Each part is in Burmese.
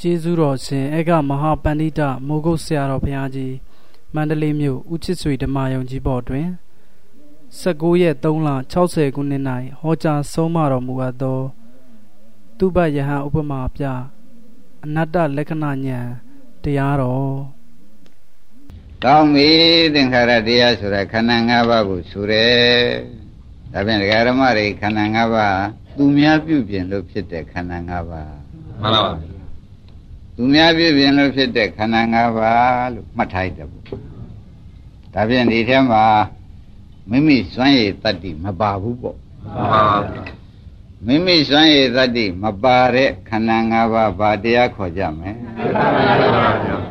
ကျေးဇူးတော်ရှင်အေကမဟာပန္တိတမိုးကုတ်ဆရာတော်ဘုရားကြီးမန္တလေးမြို့ဦးချစ်ဆွေဓမ္မယုံကြီးဘော်တွင်19ရက်3လ60ခုနှစ်၌ဟောကြားဆုံးမတော်မူအပ်သောသူပယဟန်ဥပမာပြအနတ္တလက္ခဏာဉာဏ်တရားတော်ကောင်းပြီသင်္ခါရတရားဆိုတာခန္ဓာ၅ပါးကိုဆိုတယ်ဒါဖြင့်ဒကာရမတွေခန္ဓာ၅ပါးသူများပြုပြင်လို့ဖြစ်တဲ့ခန္ဓာ၅ပါးမှန်ပါပါ သူများပြုပြင်လို့ဖြစ်တဲ့ခန္ဓာ၅ပါးလို့မှတ်ထားတယ်ပေါ့ဒါဖြင့်ဒီထဲမှာမိမိစွမ်းရည်တတ္တိမပါဘူးပေါ့မှန်ပါပါမိမိစွမ်းရည်တတ္တိမပါတဲ့ခန္ဓာ၅ပါးဘာတရားခေါ်ကြမလဲ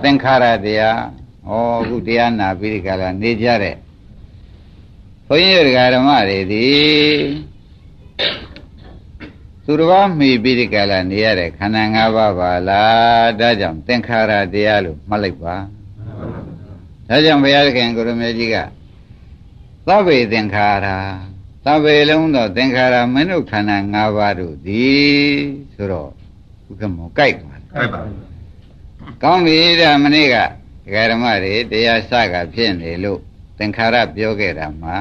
သင်္ခါရတရားဩအခုတရားနာပြီးဒီကလာနေကြတဲ့ဘုန်းကြီးတို့ဓမ္မတွေဒီ သူတော်ဘာမိပြီးဒီကလာနေရတဲ့ခန္ဓာ၅ပါးပါလားဒါကြောင့်သင်္ခါရတရားလို့မှတ်လိုက်ပါဒါကြောင့်ဘုရားသခင်ကိုရမေကြီးကသဗ္ဗေသင်္ခါရသဗ္ဗေလုံးသောသင်္ခါရမင်းတို့ခန္ဓာ၅ပါးတို့သည်ဆိုတော့ဥက္ကမောကြိုက်ပါကြိုက်ပါကောင်းပြီဒါမနေ့ကဒကာဓမ္မတွေတရားစကဖြစ်နေလို့သင်္ခါရပြောခဲ့တာမှာ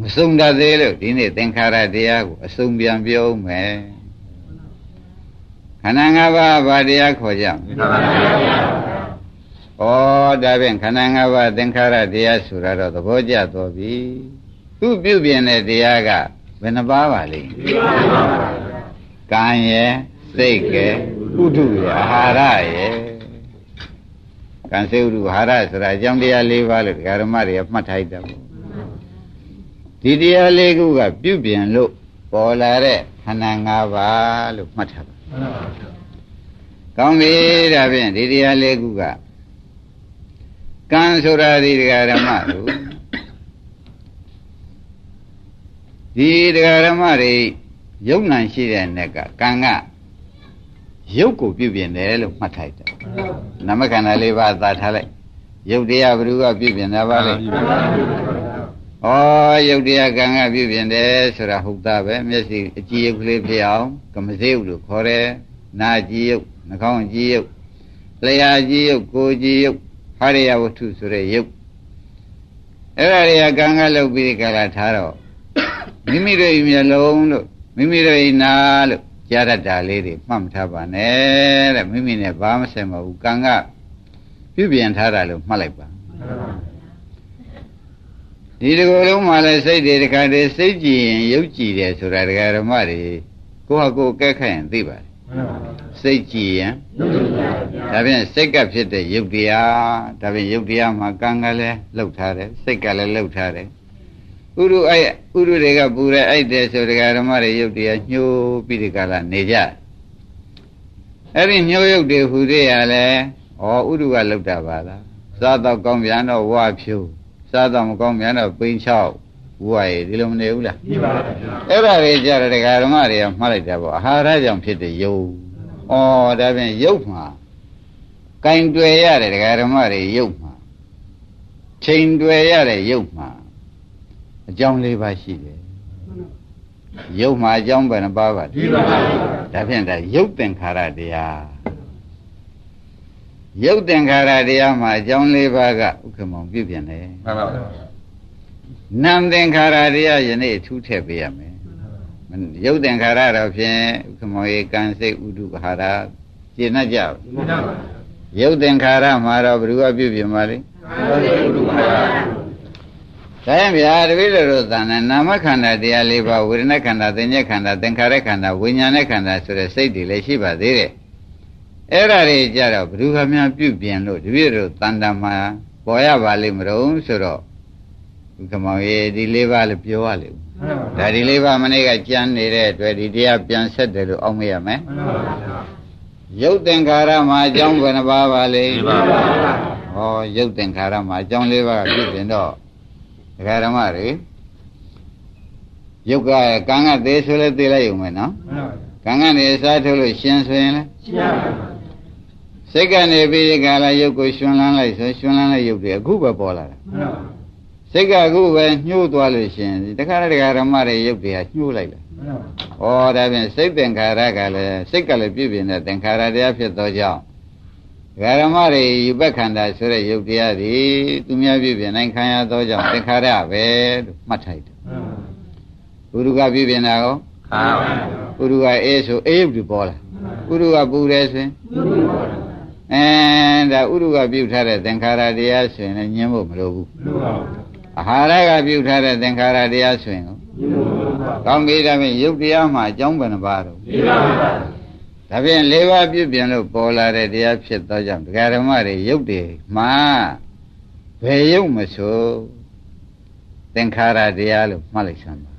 မစုံတတ်သေးလို့ဒီနေ့သင်္ခါရတရားကိုအစုံပြန်ပြောဦးမယ်ခန္ဓာ၅ပါးဘာတရားခေါ်ကြမလဲဩဒါဖြင့်ခန္ဓာ၅ပါးသင်္ခါရတရားဆိုတာတော့သဘောကျတော်ပြီသူပြုပြင်တဲ့တရားကဘယ်နှပါးပါလိမ့်ကံရဲ့စိတ်ကဲဥဒုရအာဟာရရဲ့ကံစိတ်ဥဒုအာဟာရဆိုတာအကြောင်းတရား၄ပါးလို့ဒကာရမတွေကမှတ်ထားတယ်ပေါ့ ဒီတရားလေးခုကပြုပြင်လို့ပေါ်လာတဲ့ခန္ဓာ၅ပါးလို့မှတ်ထားပါကောင်းပြီဒါဖြင့်ဒီတရားလေးခုကကံဆိုတာဒီဒကာဓမ္မတို့ဒီဒကာဓမ္မတွေယုံ nant ရှိတဲ့နဲ့ကကံကရုပ်ကိုပြုပြင်တယ်လို့မှတ်ထိုက်တယ်နမခန္ဓာလေးပါးသာထားလိုက်ရုပ်တရားဘ누구ကပြုပြင်တာပါလဲ ဩရုပ်တရားကံကပြုပြင်တယ်ဆိုတာဟုတ်တာပဲမျက်စိအကြည့်ရုပ်ကလေးဖြစ်အောင်ကမစေဥလို့ခေါ်တယ်နာကြည့်ရုပ်နှာခေါင်းကြည့်ရုပ်လျှာကြည့်ရုပ်ကိုကြည့်ရုပ်ဟာရယဝတ္ထုဆိုတဲ့ယုတ်အဲ့ဒါတွေကကံကလုပ်ပြီးကြလာထားတော့မိမိတို့မျက်လုံးတို့မိမိတို့နာလို့ကြားရတာလေးတွေမှတ်မထားပါနဲ့တဲ့မိမိနဲ့ဘာမဆိုင်ပါဘူးကံကပြုပြင်ထားတာလို့မှတ်လိုက်ပါ ဒီတကူလုံးမှာလည်းစိတ်တွေတခါတည်းစိတ်ကြည်ရင်ရုပ်ကြည်တယ်ဆိုတာဒကာဓမ္မတွေကိုယ့်ဟာကိုယ်ကဲခတ်ရင်သိပါတယ်စိတ်ကြည်ရင်ဒါဖြင့်စိတ်ကဖြစ်တဲ့ယုတ်တရားဒါဖြင့်ယုတ်တရားမှာကံကလည်းလှုပ်ထားတယ်စိတ်ကလည်းလှုပ်ထားတယ်ဥရုအဲ့ဥရုတွေကပူရဲအဲ့တဲ့ဆိုတရားဓမ္မတွေယုတ်တရားညှိုးပြီးဒီကလာနေကြအဲ့ဒီညှိုးယုတ်တွေဟူသေးရလဲဩဥရုကလှုပ်တာပါလားစားတော့ကောင်းပြန်တော့ဝါဖြူ စားတော့မကောင်းပြန်တော့ပိန်ချောက်ဝါရေဒီလိုမနေဘူးလားမှန်ပါဗျာအဲ့ဒါတွေကြတဲ့ဒကာဓမ္မတွေကမှတ်လိုက်တာပေါ့အာဟာရကြောင့်ဖြစ်တဲ့ယုတ်ဩဒါဖြင့်ယုတ်မှာကင်တွေ့ရတဲ့ဒကာဓမ္မတွေယုတ်မှာချိန်တွေ့ရတဲ့ယုတ်မှာအကြောင်း၄ပါးရှိတယ်ယုတ်မှာအကြောင်းဘယ်နှပါးပါလဲ၄ပါးပါဒါဖြင့်ဒါယုတ်သင်္ခါရတရား ယုတ်သင်္ခါရတရားမှာအကြောင်း၄ပါးကဥက္ကမောင်ပြုပြင်တယ်မှန်ပါပါနာမ်သင်္ခါရတရားယနေ့ထူးထည့်ပေးရမယ်ရုပ်သင်္ခါရတော့ဖြင့်ခမောေကံစိတ်ဥဒုဟာရရှင်းတတ်ကြပါရုပ်သင်္ခါရမှာတော့ဘယ်သူကပြုပြင်ပါလိမ့်ဒါရင်ဗျာတပည့်တော်တို့သံနဲ့နာမခန္ဓာတရား၄ပါးဝေဒနာခန္ဓာသင်္ညက်ခန္ဓာသင်္ခါရခန္ဓာဝိညာဉ်နဲ့ခန္ဓာဆိုတဲ့စိတ်တွေလည်းရှိပါသေးတယ် အဲ့ဒါတွေကြတော့ဘယ်သူကများပြုပြင်လို့တပည့်တော်တန်တမှာပေါ်ရပါလိမ့်မလို့ဆိုတော့ကမောင်ရေဒီလေးပါးလည်းပြောရလိမ့်ဒါဒီလေးပါးမနေ့ကကြမ်းနေတဲ့အတွက်ဒီတရားပြန်ဆက်တယ်လို့အောက်မေ့ရမယ်ရုပ်သင်္ခါရမှာအကြောင်းဘယ်နှပါးပါလဲပါပါဟောရုပ်သင်္ခါရမှာအကြောင်းလေးပါးပြုပြင်တော့ဒကာဓမ္မတွေရုပ်ကကံကသေးဆိုလဲသေးလိုက်ုံပဲနော်ကံကနေအစားထုတ်လို့ရှင်ဆိုရင်လဲရှင်းပါပါ စိတ်ကနေပြီးဒီကလာရုပ်ကိုရှင်လန်းလိုက်ဆိုရှင်လန်းလိုက်ရုပ်တွေအခုပဲပေါ်လာတာစိတ်ကအခုပဲညှိုးသွားလို့ရှင်တခါတခါဓမ္မတွေရုပ်တွေကညှိုးလိုက်တယ်ဩဒါဖြင့်စိတ်သင်္ခါရကလည်းစိတ်ကလည်းပြုပြင်တဲ့သင်္ခါရတရားဖြစ်သောကြောင့်ဓမ္မတွေယူပခန္ဓာဆိုတဲ့ယုတ်တရားတွေသူများပြုပြင်နိုင်ခံရသောကြောင့်သင်္ခါရပဲလို့မှတ်ထိုက်တယ်ပုရုကပြုပြင်တာရောခါပါပုရုကအေးဆိုအေးရုပ်တွေပေါ်လာပုရုကပူတယ်ဆိုရင် အဲဒါဥရုကပြုတ်ထားတဲ့သင်္ခါရတရားဆိုရင်လည်းညှင်းဖို့မလိုဘူးအာဟာရကပြုတ်ထားတဲ့သင်္ခါရတရားဆိုရင်ကိုကောင်းပြီဒါဖြင့်ယုတ်တရားမှာအကြောင်းဘယ်နှပါတော့ဒါဖြင့်၄ပါးပြုပြင်လို့ပေါ်လာတဲ့တရားဖြစ်သောကြောင့်ဒကာဓမ္မတွေယုတ်တွေမှာဘယ်ယုတ်မဆိုသင်္ခါရတရားလို့မှတ်လိုက်စမ်းပါ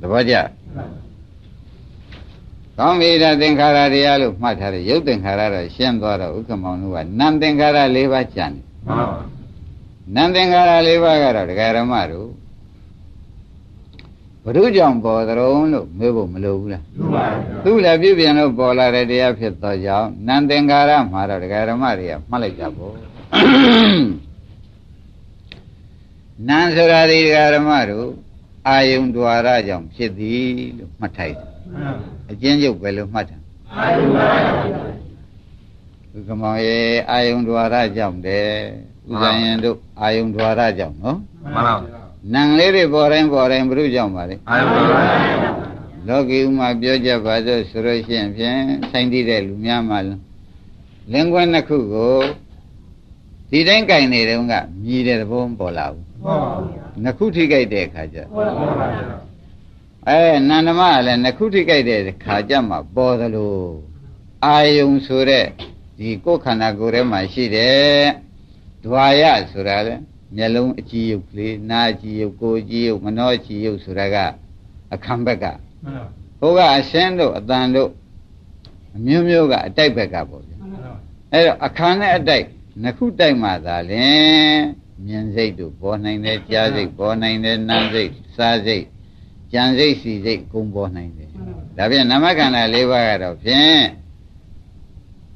သဘောကျ ကောင်းပြီဒါသင်္ခါရတရားလို့မှတ်ထားတယ်ရုပ်သင်္ခါရတော့ရှင်းသွားတော့ဥက္ကမောင်တို့ကနာမ်သင်္ခါရ၄ပါးကြံတယ်မှန်ပါပါနာမ်သင်္ခါရ၄ပါးကတော့ဒကာရမတို့ဘုရုကြောင့်ပေါ်သရုံလို့မေးဖို့မလိုဘူးလားလိုပါဘူးသူလည်းပြုပြင်လို့ပေါ်လာတဲ့တရားဖြစ်သောကြောင့်နာမ်သင်္ခါရမှာတော့ဒကာရမတွေကမှတ်လိုက်ကြပေါ့နာမ်ဆိုတာဒီဒကာရမတို့အာယုံ द्वार ကြောင့်ဖြစ်သည်လို့မှတ်ထိုက်တယ် အကျဉ်းချုပ်ပဲလို့မှတ်တယ်အာယုဒွါရဥက္ကမောင်ရဲ့အာယုံဒွါရကြောင့်တယ်ဥဇာယံတို့အာယုံဒွါရကြောင့်နော်မှန်ပါဘူးနံလေးတွေပေါ်တိုင်းပေါ်တိုင်းဘုရုကြောင့်ပါလေအာယုံဒွါရလောကီဥမာပြောကြပါစို့ဆိုလို့ရှိရင်ဖြင့်ဆိုင်တည်တဲ့လူများမှလင်းကွန်းတစ်ခုကိုဒီတိုင်းကင်နေတုန်းကမြည်တဲ့သဘောမပေါ်လာဘူးမှန်ပါဘူးနှစ်ခုထိကြိုက်တဲ့အခါကျမှန်ပါဘူး အဲနန္ဒမကလည်းနှစ်ခုထိကြိုက်တဲ့ခါကြမှာပေါ်သလိုအာယုံဆိုတဲ့ဒီကိုယ်ခန္ဓာကိုယ်ထဲမှာရှိတဲ့ဒွါယဆိုတာလေမျက်လုံးအကြည့်ရုပ်ကလေးနားအကြည့်ရုပ်ကိုယ်အကြည့်ရုပ်မနှောအကြည့်ရုပ်ဆိုတာကအခမ်းဘက်ကဟိုကအရှင်းတို့အတန်တို့အမျိုးမျိုးကအတိုက်ဘက်ကပေါ့ဗျအဲ့တော့အခမ်းနဲ့အတိုက်နှစ်ခုတိုက်မှသာလင်မြင်စိတ်တို့ပေါ်နိုင်တယ်ကြားစိတ်ပေါ်နိုင်တယ်နားစိတ်စားစိတ် ကြံစိတ်စီစိတ်ကုံပေါ်နိုင်တယ်ဒါဖြင့်နာမခန္ဓာ၄ပါးကတော့ဖြင့်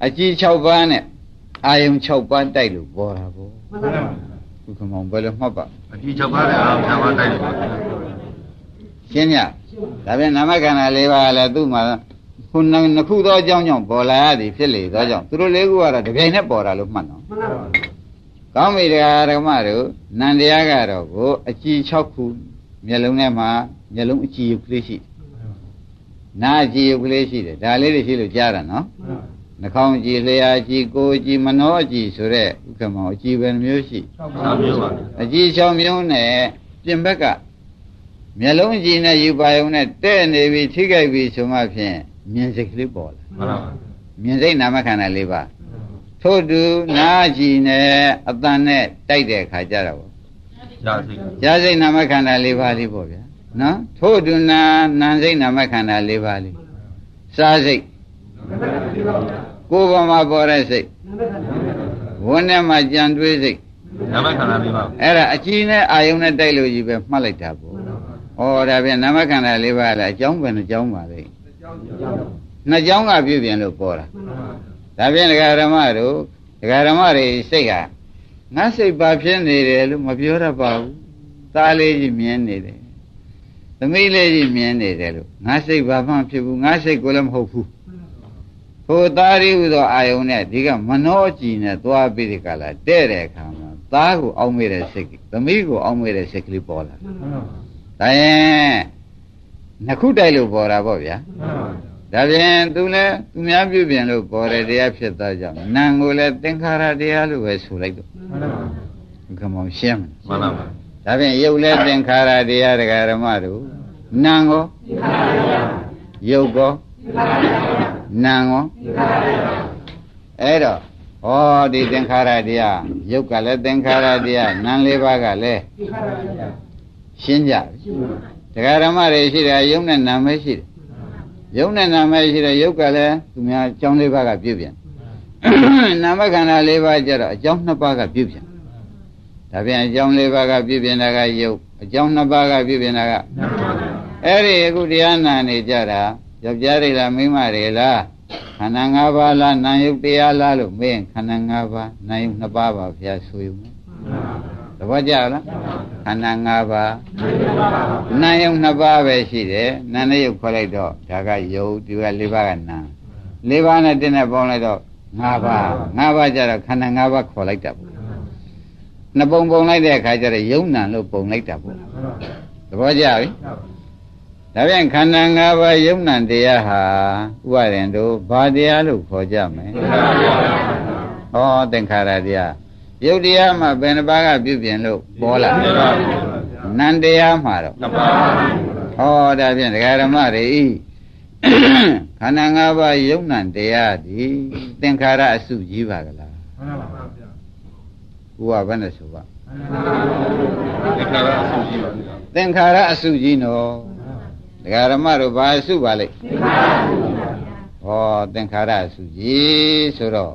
အကြည့်6ပါးနဲ့အာယုံ6ပါးတိုက်လို့ပေါ်တာပေါ့မှန်ပါပါဘုခမောင်ဘယ်လိုမှတ်ပါအကြည့်6ပါးနဲ့အာယုံ6ပါးတိုက်လို့ရှင်းညဒါဖြင့်နာမခန္ဓာ၄ပါးကလည်းသူ့မှာခုနှစ်ခုသောအကြောင်းကြောင့်ပေါ်လာရသည်ဖြစ်လေသောကြောင့်သူတို့လေးခုကတော့တပြိုင်နဲ့ပေါ်တာလို့မှတ်တော့မှန်ပါပါကောင်းပြီတရားဓမ္မတို့နန္တရားကတော့ကိုအကြည်6ခုမျက်လုံးထဲမှာ မျက်လုံးအကြည်ရုပ်ကလေးရှိနာအကြည်ရုပ်ကလေးရှိတယ်ဒါလေးတွေရှိလို့ကြားတာနော်နှာခေါင်းကြည်လျာကြည်ကိုကြည်မနှောကြည်ဆိုတဲ့ဥက္ကမောအကြည်ပဲမျိုးရှိ6မျိုးပါအကြည်6မျိုးနဲ့ပြင်ဘက်ကမျက်လုံးကြည်နဲ့ယူပါယုံနဲ့တဲ့နေပြီထိခိုက်ပြီဆိုမှဖြင့်မြင်စိတ်ကလေးပေါ်လာမှန်ပါပါမြင်စိတ်နာမခန္ဓာလေးပါထို့တူနာကြည်နဲ့အတန်နဲ့တိုက်တဲ့အခါကြတော့ကြာစိတ်ကြာစိတ်နာမခန္ဓာ၄ပါးလေးပေါ့ဗျာ နော်ထို့တူနာနာစိတ်နာမခန္ဓာ၄ပါးလေးစားစိတ်ကိုယ်ပေါ်မှာပေါ်တဲ့စိတ်ဝန်းထဲမှာကြံတွေးစိတ်နာမခန္ဓာ၄ပါးအဲ့ဒါအကြည်နဲ့အာယုံနဲ့တိုက်လို့ကြီးပဲမှတ်လိုက်တာပေါ့ဩဒါပြန်နာမခန္ဓာ၄ပါးလည်းအကြောင်းပဲနှကြောင်းပါလေနှစ်ကြောင်းကပြုပြင်လို့ပေါ်တာဒါပြန်ဒကာဓမ္မတို့ဒကာဓမ္မတွေစိတ်ကငါစိတ်ပါဖြစ်နေတယ်လို့မပြောတတ်ပါဘူးသားလေးကြီးမြင်နေတယ် သမီးလေးကြီးမြင်နေတယ်လို့ငါစိတ်ဘာမှဖြစ်ဘူးငါစိတ်ကိုလည်းမဟုတ်ဘူးဟိုသားရီဟူသောအာယုံနဲ့ဒီကမနှောကြည်နဲ့သွားပြီးဒီကလာတဲ့တဲ့အခါမှာသားကိုအောင်းမေးတဲ့စိတ်သမီးကိုအောင်းမေးတဲ့စိတ်ကလေးပေါ်လာဒါရင်နှစ်ခုတိုက်လို့ပေါ်တာပေါ့ဗျာဒါပြန်သူလည်းသူများပြုပြင်လို့ပေါ်တဲ့တရားဖြစ်သောကြောင့်နာကိုလည်းသင်္ခါရတရားလို့ပဲဆိုလိုက်တော့ကမောင်ရှင်းမှန်ပါပါ ဒါပြန်ရုပ်လည်းသင်္ခါရတရားတရားဓမ္မတို့နာကိုရုပ်ကောနာကိုအဲ့တော့ဩဒီသင်္ခါရတရားရုပ်ကလည်းသင်္ခါရတရားနာလေးပါးကလည်းရှင်းကြပြီတရားဓမ္မတွေရှိတယ်ယုံနဲ့နာမရှိတယ်ယုံနဲ့နာမရှိတဲ့ယုတ်ကလည်းသူများအကြောင်းလေးပါးကပြုပြင်နာမခန္ဓာလေးပါးကျတော့အကြောင်းနှစ်ပါးကပြုပြင် ဒါပြန်အကြောင်းလေးပါးကပြုပြင်တာကယုတ်အကြောင်းနှစ်ပါးကပြုပြင်တာကအဲ့ဒီအခုတရားနာနေကြတာယောက်ျားတွေလားမိန်းမတွေလားခန္ဓာ၅ပါးလားနာယုတ်တရားလားလို့မေးရင်ခန္ဓာ၅ပါးနာယုတ်နှစ်ပါးပါဘုရားဆိုယူမယ်သဘောကျလားခန္ဓာ၅ပါးနာယုံနှစ်ပါးပဲရှိတယ်နာနဲ့ယုတ်ခေါ်လိုက်တော့ဒါကယုတ်ဒီက၄ပါးကနာ၄ပါးနဲ့တင်းနဲ့ပေါင်းလိုက်တော့၅ပါး၅ပါးကြတော့ခန္ဓာ၅ပါးခေါ်လိုက်တာပေါ့ နှစ်ပုံပုံလိုက်တဲ့အခါကျတော့ယုံနံလို့ပုံလိုက်တာပေါ့သဘောကျပြီဒါပြန်ခန္ဓာ၅ပါးယုံနံတရားဟာဥပါရင်တို့ဘာတရားလို့ခေါ်ကြမလဲဟောသင်္ခါရတရားယုတ်တရားမှာဘယ်နှပါးကပြုပြင်လို့ပေါ်လာနန္တရားမှာတော့နှစ်ပါးဟောဒါဖြင့်ဒကာရမတွေဤခန္ဓာ၅ပါးယုံနံတရားဒီသင်္ခါရအစုကြီးပါကလားဘုရားဘယ်နဲ့ဆိုပါ သင်္ခါရအဆုရှိပါဗျာသင်္ခါရအစုကြီးနော်ဒကာရမတို့ဘာအစုပါလိမ့်ဟောသင်္ခါရအစုကြီးဆိုတော့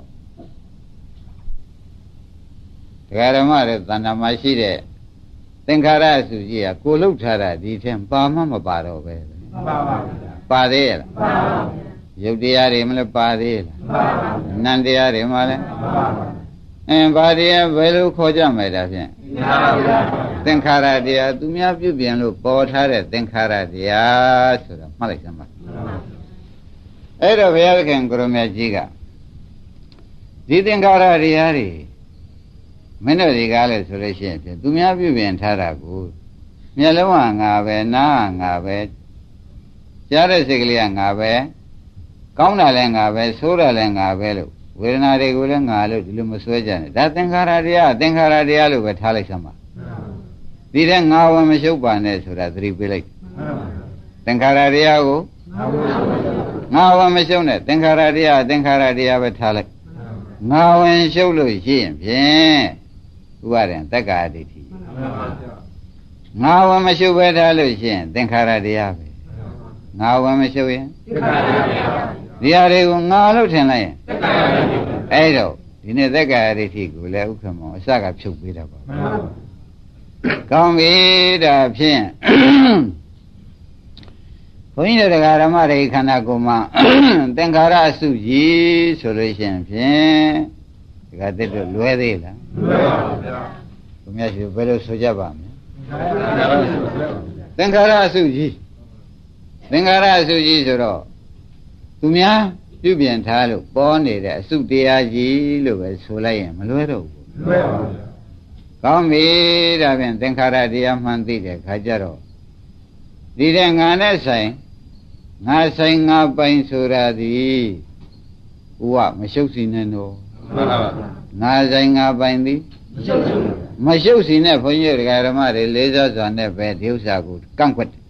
ဒကာရမတွေတဏ္ဍာမရှိတဲ့သင်္ခါရအစုကြီးကကိုလုတ်ထားတာဒီထင်ပါမှမပါတော့ပဲပါသေးရဲ့လားရုပ်တရားတွေမလဲပါသေးရဲ့လားနန္တရားတွေမလဲ အင်းဘာတရားဘယ်လိုခေါ်ကြမလဲဒါဖြင့်သင်္ခါရတရားသူများပြုပြင်လို့ပေါ်ထားတဲ့သင်္ခါရတရားဆိုတော့မှတ်လိုက်စမ်းပါအဲ့တော့ဘုရားသခင်ကိုရမကြီးကဒီသင်္ခါရတရားတွေမင်းတို့တွေကလည်းဆိုလို့ရှိရင်ဖြင့်သူများပြုပြင်ထားတာကိုမျက်လုံးကငါပဲနားကငါပဲကြားတဲ့စိတ်ကလေးကငါပဲကောင်းတာလည်းငါပဲဆိုးတာလည်းငါပဲလို့ ဝေဒနာတွေကိုလည်းငါလို့ဒီလိုမဆွဲကြနဲ့ဒါသင်္ခါရတရားသင်္ခါရတရားလို့ပဲထားလိုက်စမ်းပါဒီတဲ့ငါဝမရှုပ်ပါနဲ့ဆိုတာသတိပေးလိုက်သင်္ခါရတရားကိုငါဝမရှုပ်နဲ့သင်္ခါရတရားသင်္ခါရတရားပဲထားလိုက်ငါဝင်ရှုပ်လို့ရှိရင်ဖြင့်ဥပါရင်တက္ကာဒိဋ္ဌိငါဝမရှုပ်ပဲထားလို့ရှိရင်သင်္ခါရတရားပဲငါဝမရှုပ်ရင် ဒီဟာတွေကိုငါလို့ထင်လိုက်ရင်အဲ့တော့ဒီနေ့တက္ကာဒိဋ္ဌိကိုလည်းဥက္ကမောအစကဖြုတ်ပေးတာပါကောင်းပြီဒါဖြင့်ဘုန်းကြီးတို့တရားဓမ္မတွေခန္ဓာကိုယ်မှာသင်္ခါရအစုကြီးဆိုလို့ရှိရင်ဖြင့်ဒီကတက်တော့လွဲသေးလားလွယ်ပါဗျာဘုရားရှင်ဘယ်လိုဆိုကြပါမလဲသင်္ခါရအစုကြီးသင်္ခါရအစုကြီးဆိုတော့ သူများပြုပြင်ထားလို့ပေါ်နေတဲ့အစုတရားကြီးလို့ပဲဆိုလိုက်ရင်မလွဲတော့ဘူးလွယ်ပါဗျာကောင်းပြီဒါဖြင့်သင်္ခါရတရားမှန်သိတဲ့ခါကျတော့ဒီတဲ့ငါနဲ့ဆိုင်ငါဆိုင်ငါပိုင်ဆိုတာဒီဥဝမရှုပ်စီနဲ့တော့မှန်ပါပါငါဆိုင်ငါပိုင်သည်မရှုပ်စီနဲ့ဘုန်းကြီးတို့ဓမ္မတွေလေးစားစွာနဲ့ပဲဒီဥစ္စာကိုကန့်ကွက်တယ်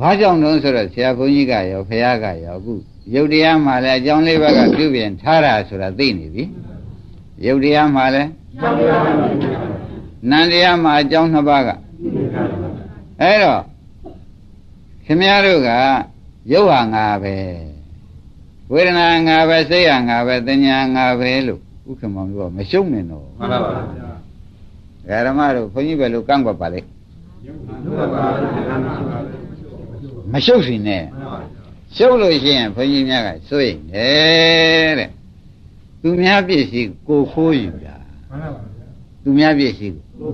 ဘာကြောင့်လဲဆိုတော့ဆရာဘုန်းကြီးကရောဖះကရောအခုယုတ်တရားမှလည်းအကြောင်းလေးပါးကပြုပြင်ထားတာဆိုတာသိနေပြီယုတ်တရားမှလည်းနန္တရားမှာအကြောင်းနှစ်ပါးကအဲ့တော့ခင်ဗျားတို့ကရုပ်ဟာငါပဲဝေဒနာငါပဲစိတ်ဟာငါပဲသညာငါပဲလို့ဥက္ကမောင်တို့ကမရှုံးနေတော့မှန်ပါပါဗျာဓမ္မတို့ခွန်ကြီးပဲလို့ကန့်ကွက်ပါလေလွယ်ပါဗျာ မရှုပ်စီနဲ့ရှုပ်လို့ရှိရင်ခွန်ကြီးများကစိုးရင်တယ်တဲ့သူများပြည့်စည်ကိုခိုးယူတာမှန်ပါပါသူများပြည့်စည်ကို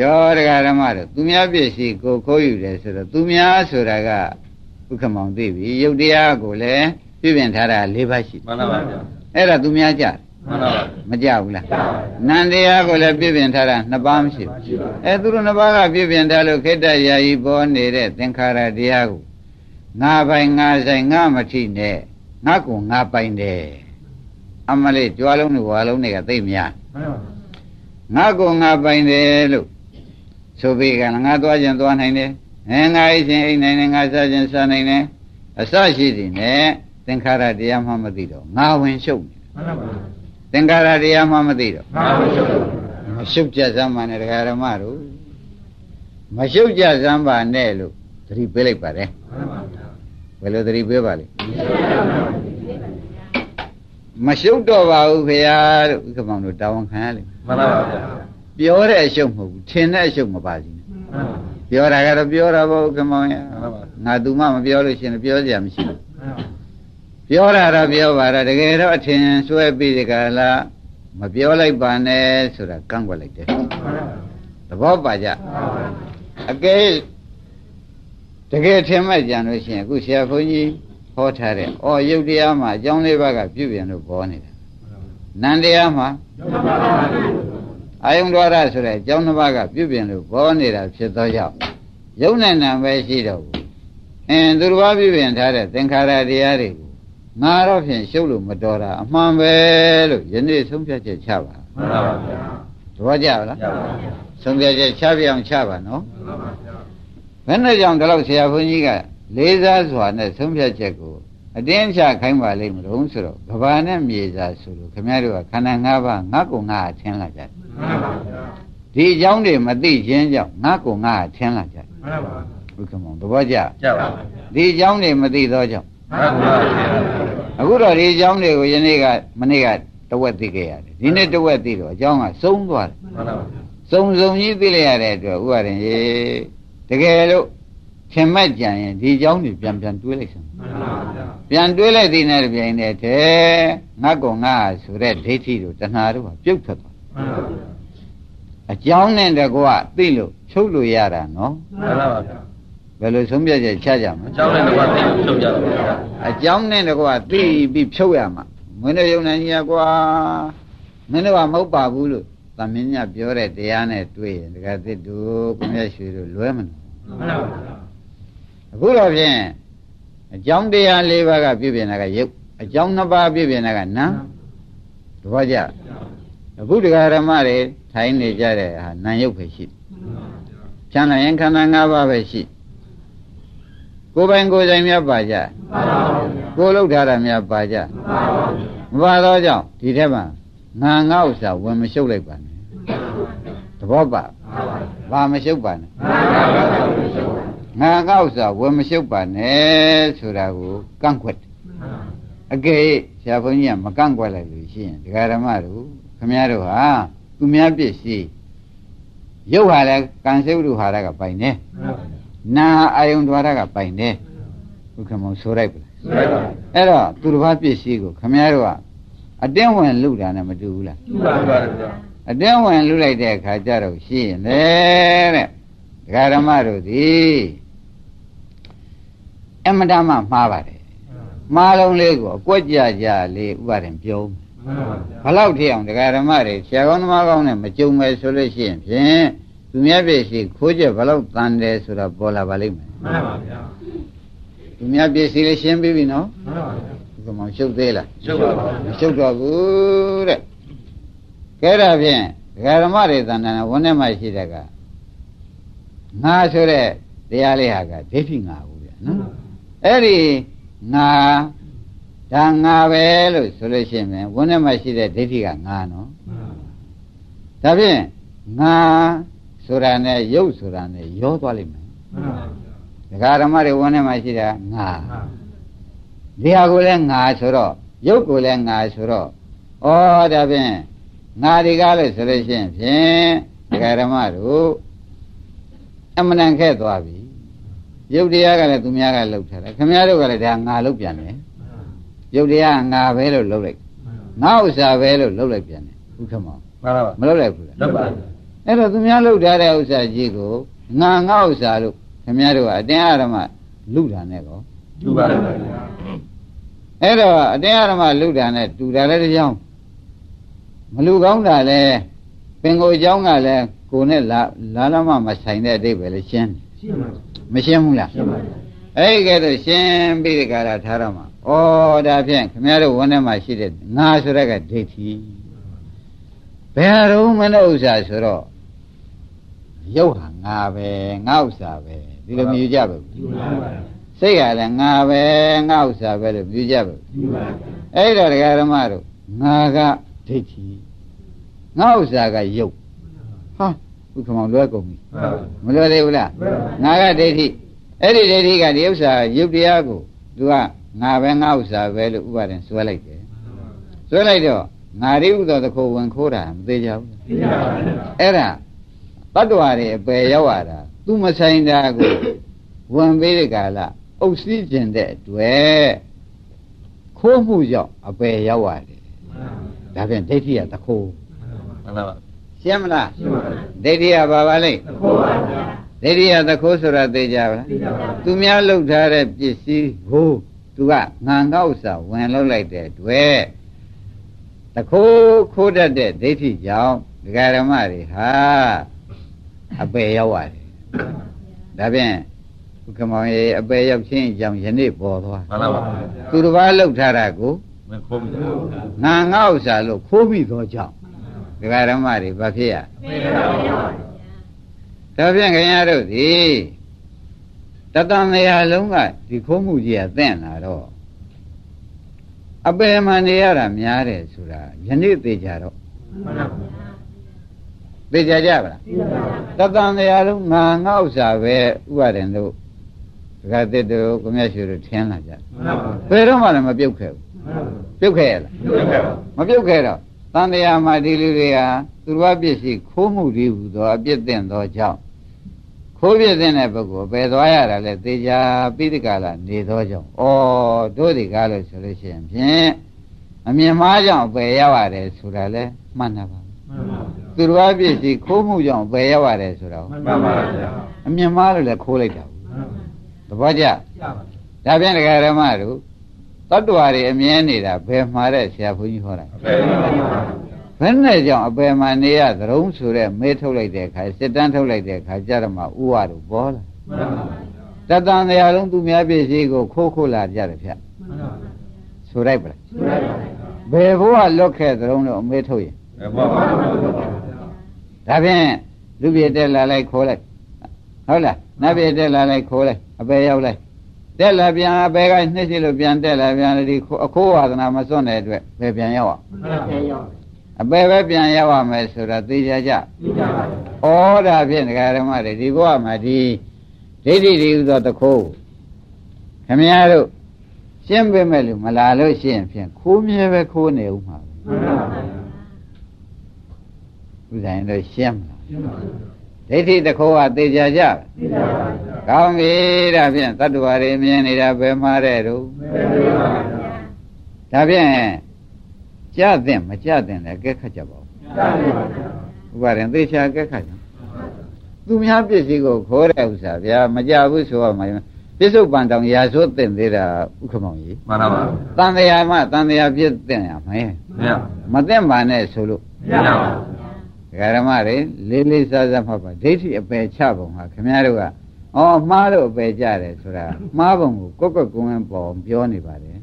ရောတရားဓမ္မတို့သူများပြည့်စည်ကိုခိုးယူတယ်ဆိုတော့သူများဆိုတာကဥက္ကမောင်သိပြီယုတ်တရားကိုလည်းပြပြင်ထားတာ၄ပါးရှိတယ်မှန်ပါပါဗျာအဲ့ဒါသူများကြတယ် မှန်ပါပါမကြဘူးလားနန္တရားကိုလည်းပြပြင်ထားတာနှစ်ပါးမရှိဘူးအဲသူတို့နှစ်ပါးကပြပြင်ထားလို့ခိတ္တရာယီပေါ်နေတဲ့သင်္ခါရတရားကိုငါပိုင်ငါဆိုင်ငါမထိနဲ့ငါကိုငါပိုင်တယ်အမလေးကြွားလုံးတွေဝါလုံးတွေကသိပ်များမှန်ပါပါငါကိုငါပိုင်တယ်လို့ဆိုပြီးကငါသွားခြင်းသွားနိုင်တယ်အဲငါအိခြင်းအိနိုင်တယ်ငါစားခြင်းစားနိုင်တယ်အစရှိသည်နဲ့သင်္ခါရတရားမှမသိတော့ငါဝင်ရှုပ်နေမှန်ပါပါ သင်္ခါရတရားမှမသိတော့မှန်ပါပါမရှုပ်ကြစမ်းပါနဲ့တရားဓမ္မတို့မရှုပ်ကြစမ်းပါနဲ့လို့သတိပေးလိုက်ပါတယ်မှန်ပါဗျာဘယ်လိုသတိပေးပါလဲမရှုပ်တော့ပါဘူးခင်ဗျာလို့ဥက္ကမောင်တို့တာဝန်ခံရလိမ့်မယ်မှန်ပါပါဗျာပြောတဲ့အရှုပ်မဟုတ်ဘူးထင်တဲ့အရှုပ်မပါစီနဲ့မှန်ပါပါပြောတာကတော့ပြောတာပေါ့ဥက္ကမောင်ရမှန်ပါပါငါသူမှမပြောလို့ရှိရင်ပြောစရာမရှိဘူးမှန် ပါပြောတာတော့ပြောပါတော့တကယ်တော့အထင်ဆွဲပြီးဒီကလာမပြောလိုက်ပါနဲ့ဆိုတာကန့်ကွက်လိုက်တယ်သဘောပါကြအကဲတကယ်ထင်မှတ်ကြံလို့ရှိရင်အခုဆရာဘုန်းကြီးဟောထားတဲ့အော်ယုတ်တရားမှာအကြောင်းလေးပါးကပြုပြင်လို့ပေါ်နေတာနန္တရားမှာအာယုံတော်ရဆိုတဲ့အကြောင်းတစ်ပါးကပြုပြင်လို့ပေါ်နေတာဖြစ်သောကြောင့်ယုံနဲ့နာပဲရှိတော့ဘူးအင်းသူတစ်ပါးပြုပြင်ထားတဲ့သင်္ခါရတရားတွေကို ငါတော့ဖြင့်ရှုပ်လို့မတော်တာအမှန်ပဲလို့ယနေ့ဆုံးဖြတ်ချက်ချပါမှန်ပါဗျာသဘောကျလားရပါဗျာဆုံးဖြတ်ချက်ချပြအောင်ချပါနော်မှန်ပါဗျာဘယ်နဲ့ကြောင့်ဒီလောက်ဆရာဘုန်းကြီးကလေးစားစွာနဲ့ဆုံးဖြတ်ချက်ကိုအတင်းချခိုင်းပါလိမ့်မလို့ဆိုတော့ကဘာနဲ့မြေစာဆိုလို့ခင်ဗျားတို့ကခန္ဓာ၅ပါးငါ့ကိုငါအထင်လာကြတယ်မှန်ပါဗျာဒီအကြောင်းတွေမသိခြင်းကြောင့်ငါ့ကိုငါအထင်လာကြတယ်မှန်ပါဘုရားမောင်သဘောကျကြပါဗျာဒီအကြောင်းတွေမသိသောကြောင့် မှန်ပါဗျာအခုတော့ဒီအကြောင်းတွေကိုယနေ့ကမနေ့ကတဝက်သိခဲ့ရတယ်ဒီနေ့တဝက်သိတော့အကြောင်းကသုံးသွားတယ်မှန်ပါဗျာစုံစုံကြီးသိလိုက်ရတဲ့အတွက်ဥပါရင်ရေတကယ်လို့ခင်မက်ကြံရင်ဒီအကြောင်းတွေပြန်ပြန်တွေးလိုက်စမ်းမှန်ပါဗျာပြန်တွေးလိုက်တဲ့နဲ့ပြိုင်တဲ့ထဲငါကောင်ငါဆိုတဲ့ဒိဋ္ဌိတို့တဏှာတို့ကပြုတ်ထွက်သွားမှန်ပါဗျာအကြောင်းနဲ့တကွသိလို့ချုပ်လို့ရတာနော်မှန်ပါဗျာ ဘယ်လိုဆုံးဖြတ်ချက်ချကြမအလဲကြောင်းနဲ့တော့သိလို့ကြပါဗျာအကြောင်းနဲ့တကွသိပြီးဖြုတ်ရမှာမင်းတို့ယုံနေကြီးကွာမင်းတို့ကမဟုတ်ပါဘူးလို့သမင်းညပြောတဲ့တရားနဲ့တွေ့ရင်တကယ်သစ်တို့ကိုမြတ်ရွှေတို့လွဲမလို့မှန်ပါဗျာအခုတော့ဖြင့်အကြောင်းတရား၄ပါးကပြုပြင်တာကယုတ်အကြောင်းနှစ်ပါးပြုပြင်တာကနာတပည့်ကြအခုတရားဓမ္မတွေထိုင်နေကြတဲ့ဟာနာယုတ်ပဲရှိချမ်းသာရင်ခန္ဓာ၅ပါးပဲရှိကိုယ် ပိုင်ကိုယ်ဆိုင်များပါကြကိုယ်လောက်ထားတာများပါကြမပါတော့ကြောင့်ဒီထက်မှငါငါဥစ္စာဝင်မရှုပ်လိုက်ပါနဲ့သဘောပါဘာမရှုပ်ပါနဲ့ငါငါဥစ္စာဝင်မရှုပ်ပါနဲ့ဆိုတာကိုကန့်ကွက်တယ်အကယ်၍ဆရာဘုန်းကြီးကမကန့်ကွက်လိုက်လို့ရှိရင်ဒကာဓမ္မတို့ခမည်းတော်ဟာသူများပြည့်စည်ရုပ်ဟာလည်းကံစိတ်ဝိတုဟာရကပိုင်နေ နာအာယုံဒွါရကပိုင်နေဘုခမောဆိုလိုက်ပါလားမှန်ပါဗျာအဲ့တော့သူတစ်ပါးပြည့်စည်ကိုခမည်းတော်ကအတင်းဝင်လူတာနဲ့မတူဘူးလားမှန်ပါဗျာအတင်းဝင်လူလိုက်တဲ့အခါကျတော့ရှိရင်လေတဲ့ဒကာဓမ္မတို့သည်အမတမမှားပါတယ်မှားလုံးလေးကိုအကွက်ကြကြလေးဥပါရင်ပြောမယ်မှန်ပါဗျာဘလောက်ထိအောင်ဒကာဓမ္မတွေဆရာကောင်းသမားကောင်းနဲ့မကြုံမယ်ဆိုလို့ရှိရင်ဖြင့် သူများပြည့်စည်ခိုးချက်ဘလောက်တန်တယ်ဆိုတာပေါ်လာပါလိမ့်မယ်မှန်ပါဗျာသူများပြည့်စည်လေးရှင်းပြီးပြီနော်မှန်ပါဗျာဒီကောင်ရှုပ်သေးလားရှုပ်ပါပါမရှုပ်တော့ဘူးတဲ့ကဲဒါဖြင့်ဒကာဓမ္မတွေတန်တန်ဝန်ထဲမှာရှိတဲ့ကငါဆိုတဲ့တရားလေးဟာကဒိဋ္ဌိငါဘူးဗျနော်အဲ့ဒီငါဒါငါပဲလို့ဆိုလို့ရှိရင်ဝန်ထဲမှာရှိတဲ့ဒိဋ္ဌိကငါနော်ဒါဖြင့်ငါ ဆိုတာနဲ့ရုပ်ဆိုတာနဲ့ရောသွားလိမ့်မယ်မှန်ပါဗျာဒကာဓမ္မတွေဝန်ထဲမှာရှိတာငါဒီဟာကိုလည်းငါဆိုတော့ရုပ်ကိုလည်းငါဆိုတော့ဩဒါဖြင့်ငါဒီကားလို့ဆိုလို့ရှိရင်ဖြင့်ဒကာဓမ္မတို့အမှန်တန်ခဲ့သွားပြီရုပ်တရားကလည်းသူများကလှုပ်ထားတယ်ခင်ဗျားတို့ကလည်းဒါငါလှုပ်ပြန်တယ်ရုပ်တရားကငါပဲလို့လှုပ်လိုက်ငါဥစ္စာပဲလို့လှုပ်လိုက်ပြန်တယ်ဥက္ကမောမှန်ပါပါမလှုပ်လိုက်ဘူးလားလောက်ပါ အဲ့တော့သူများလှုပ်ထားတဲ့ဥစ္စာကြီးကိုငါငါဥစ္စာလို့ခင်ဗျားတို့ကအတင်းအဓမ္မလူတာနဲ့ကောလူပါဗျာအဲ့တော့အတင်းအဓမ္မလူတာနဲ့တူတာလည်းတစ်ကြောင်းမလူကောင်းတာလည်းပင်ကိုအကြောင်းကလည်းကိုယ်နဲ့လာလာလမမဆိုင်တဲ့အတိတ်ပဲလေရှင်းတယ်ရှင်းပါမရှင်းဘူးလားရှင်းပါဗျာအဲ့ဒီကဲတော့ရှင်းပြီးဒီကရာထားတော့မှာဩဒါဖြင့်ခင်ဗျားတို့ဝန်ထဲမှာရှိတဲ့ငါဆိုတဲ့ကဒိဋ္ဌိ ဘယ်တော့မနဲ့ဥစ္စာဆိုတော့ရုပ်ဟာငါပဲငါဥစ္စာပဲဒီလိုမြည်ကြပါဘူးလူပါဗျာစိတ်ကလည်းငါပဲငါဥစ္စာပဲလို့မြည်ကြပါဘူးလူပါဗျာအဲ့တော့ဒကာဓမ္မတို့ငါကဒိဋ္ဌိငါဥစ္စာကယုတ်ဟာဘုခမောင်လွဲကုန်ပြီမှန်ပါမလွယ်သေးဘူးလားမှန်ပါငါကဒိဋ္ဌိအဲ့ဒီဒိဋ္ဌိကဒီဥစ္စာယုတ်တရားကိုသူကငါပဲငါဥစ္စာပဲလို့ဥပါဒင်ဆွဲလိုက်တယ်ဆွဲလိုက်တော့ ငါရိဥသောတခုဝင်ခိုးတာမသေးကြဘူးသိပါဗျာအဲ့ဒါတတ္တဝါတွေအပယ်ရောက်ရတာသူမဆိုင်တာကိုဝင်ပေးတဲ့ကာလအုပ်စည်းခြင်းတဲ့အတွက်ခိုးမှုကြောင့်အပယ်ရောက်ရတယ်ဒါဖြင့်ဒိဋ္ဌိကတခိုးမှန်ပါပါရှင်းမလားဒိဋ္ဌိကဘာပါလဲဒိဋ္ဌိကတခိုးဆိုတာသိကြပါလားသူများလှုပ်ထားတဲ့ပစ္စည်းကိုသူကငံငေါ့စာဝင်လှုပ်လိုက်တဲ့တွေ့ တခိုးခိုးတတ်တဲ့ဒိဋ္ဌိကြောင့်ဒကာရမတွေဟာအပေရောက်ရတယ်ဒါဖြင့်ဘုကမောင်ရေအပေရောက်ခြင်းအကြောင်းယနေ့ပေါ်သွားမှန်ပါပါသူတစ်ပါးလှုပ်ထားတာကိုမင်းခိုးပြီငါငါဥစ္စာလို့ခိုးမိသောကြောင့်ဒကာရမတွေဘာဖြစ်ရဒါဖြင့်ခင်ဗျားတို့ဒီတတန်နေရာလုံးကဒီခိုးမှုကြီးကသင့်လာတော့ အပေမှန်နေရတာများတယ်ဆိုတာယနေ့သိကြတော့သိကြကြပါလားတတန်နေရာလုံးငါငါဥစ္စာပဲဥပါရင်တို့ဒကာတစ်တို့ကိုမြတ်ရှိတို့ထင်းလာကြဘယ်တော့မှလည်းမပြုတ်ခဲ့ဘူးပြုတ်ခဲ့ရလားမပြုတ်ခဲ့တော့တန်တရားမှာဒီလူတွေဟာသူတော်ပစ္စည်းခိုးမှုတွေဟူသောအပြစ်တင်သောကြောင့် ခိုးပြစ်တဲ့ပုဂ္ဂိုလ်ပယ်သွားရတာလေသေချာပိဋကလာနေသောကြောင့်ဩတို့ဒီကားလို့ဆိုလို့ရှိရင်ဖြင့်အမြင်မှားကြောင့်ပယ်ရပါတယ်ဆိုတာလဲမှန်တာပါသူတော်ပစ္စည်းခိုးမှုကြောင့်ပယ်ရပါတယ်ဆိုတာမှန်ပါပါဗျာအမြင်မှားလို့လည်းခိုးလိုက်တာသဘောကျဒါဖြင့်ဒကာရမတို့တတ္တဝါတွေအမြင်နေတာဘယ်မှာတဲ့ဆရာဘုန်းကြီးဟောတာအဖေပါပါ ဘယ်နဲ့ကြောင့်အပယ်မှနေရသရုံးဆိုတဲ့မေးထုတ်လိုက်တဲ့အခါစစ်တန်းထုတ်လိုက်တဲ့အခါကြတော့မှဥဝတို့ပေါ်လာတတန်တရားလုံးသူများပြည့်စည်ကိုခိုးခိုးလာကြတယ်ဗျဆိုလိုက်ပါလားဘယ်ဘဝလွတ်ခဲ့သရုံးလို့အမေးထုတ်ရင်အဖေပါပါဒါဖြင့်လူပြည့်တက်လာလိုက်ခိုးလိုက်ဟုတ်လားနတ်ပြည့်တက်လာလိုက်ခိုးလိုက်အပယ်ရောက်လိုက်တက်လာပြန်အပယ်ကနှိမ့်စီလို့ပြန်တက်လာပြန်ဒီအခိုးဝါဒနာမစွန့်တဲ့အတွက်ဘယ်ပြန်ရောက်အောင် အပယ်ပဲပြန်ရောက်ရမယ်ဆိုတာသိကြကြဩဒါဖြင့်ဒကာရမတွေဒီဘဝမှာဒီဒိဋ္ဌိတွေဥသောတခိုးခမည်းတော်ရှင်းပေးမဲ့လို့မလာလို့ရှိရင်ဖြင့်ခိုးမြဲပဲခိုးနေဦးမှာဥဒိုင်းတော့ရှင်းမလားဒိဋ္ဌိတခိုးကသေချာကြကောင်းပြီဒါဖြင့်တတ္တဝါတွေမြင်နေတာဘယ်မှာတဲ့တို့ဒါဖြင့် ကြတဲ့မကြတဲ့လည်းကဲခတ်ကြပါဦးဥပါရင်သေချာကဲခတ်ကြသူများပစ္စည်းကိုခိုးတဲ့ဥစ္စာဗျာမကြဘူးဆိုရမှာပစ္စုပန်တောင်ရာဇဝတ်တင်သေးတာဥက္ကမောင်ကြီးမှန်ပါပါတန်တရားမှတန်တရားပြည့်တင်ရမယ်မရမသိမှန်နဲ့ဆိုလို့မရပါဒကာရမတွေလေးလေးစားစားမှတ်ပါဒိဋ္ဌိအပယ်ချပုံဟာခင်ဗျားတို့ကအော်မှားလို့အပယ်ကြတယ်ဆိုတာမှားပုံကိုကိုယ့်ကိုယ်ကိုယ်ဝင်ပေါ်ပြောနေပါတယ်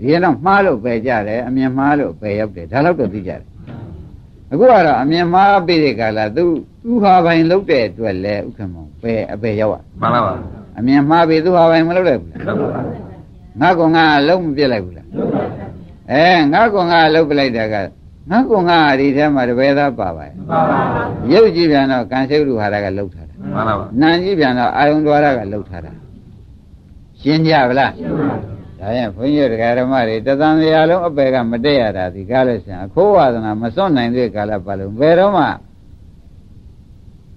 ဒီကတော့မှားလို့ပယ်ကြတယ်အမြင်မှားလို့ပယ်ရောက်တယ်ဒါတော့တော့သိကြတယ်အခုကတော့အမြင်မှားပြီးတဲ့ကာလသူသူဟာပိုင်လုပ်တဲ့အတွက်လဲဥက္ကမောင်ပယ်အပယ်ရောက်မှန်ပါပါအမြင်မှားပြီးသူဟာပိုင်မလုပ်လိုက်ဘူးလားမှန်ပါပါငါကငါအလုံးမပြစ်လိုက်ဘူးလားအဲငါကငါအလုံးပြလိုက်တာကငါကငါဒီထဲမှာတပည့်သားပါပါရဲ့ရုပ်ကြည့်ပြန်တော့ကံစိတ်လူဟာရကလှုပ်ထားတာမှန်ပါပါနာကြည့်ပြန်တော့အာယုံတော်ရကလှုပ်ထားတာရှင်းကြဗလား ဒါရင်ဘုန်းကြီးတို့တရားဓမ္မတွေတသံတရားလုံးအပယ်ကမတည့်ရတာဒီကားလို့ဆိုရင်အခိုးဝါဒနာမစွန့်နိုင်တဲ့ကာလပတ်လုံးဘယ်တော့မှ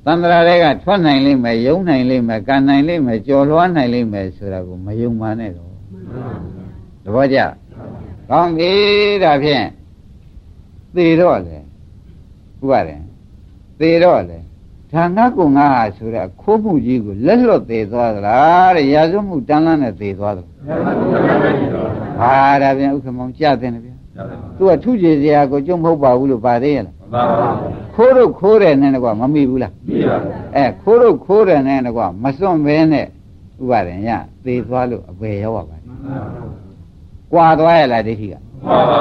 သန္တရာတွေကထွက်နိုင်လိမ့်မယ်ယုံနိုင်လိမ့်မယ်ကန်နိုင်လိမ့်မယ်ကြော်လွှားနိုင်လိမ့်မယ်ဆိုတာကိုမယုံပါနဲ့တော့သဘောကျကောင်းပြီဒါဖြင့်သေတော့လေဥပါရင်သေတော့လေ ဒါငါကငါဟာဆိုတဲ့ခိုးမှုကြီးကိုလက်လွတ်သေးသွားသလားတဲ့ရာဇဝမှုတန်းလန်းနဲ့သေသွားသလားဟာဒါပြန်ဥက္ကမောင်ကြတဲ့ဗျာသူကထုကြည်စရာကိုကြုံမဟုတ်ပါဘူးလို့ပါသေးရဲ့လားမှန်ပါပါခိုးတော့ခိုးတယ်နဲ့ကွာမမိဘူးလားပြီးပါအဲခိုးတော့ခိုးတယ်နဲ့ကွာမစွန့်ဘဲနဲ့ဥပါရင်ရသေသွားလို့အပေရောက်ပါပါတယ်ကွာသွားရလားဒိဋ္ဌိကမှန်ပါပါ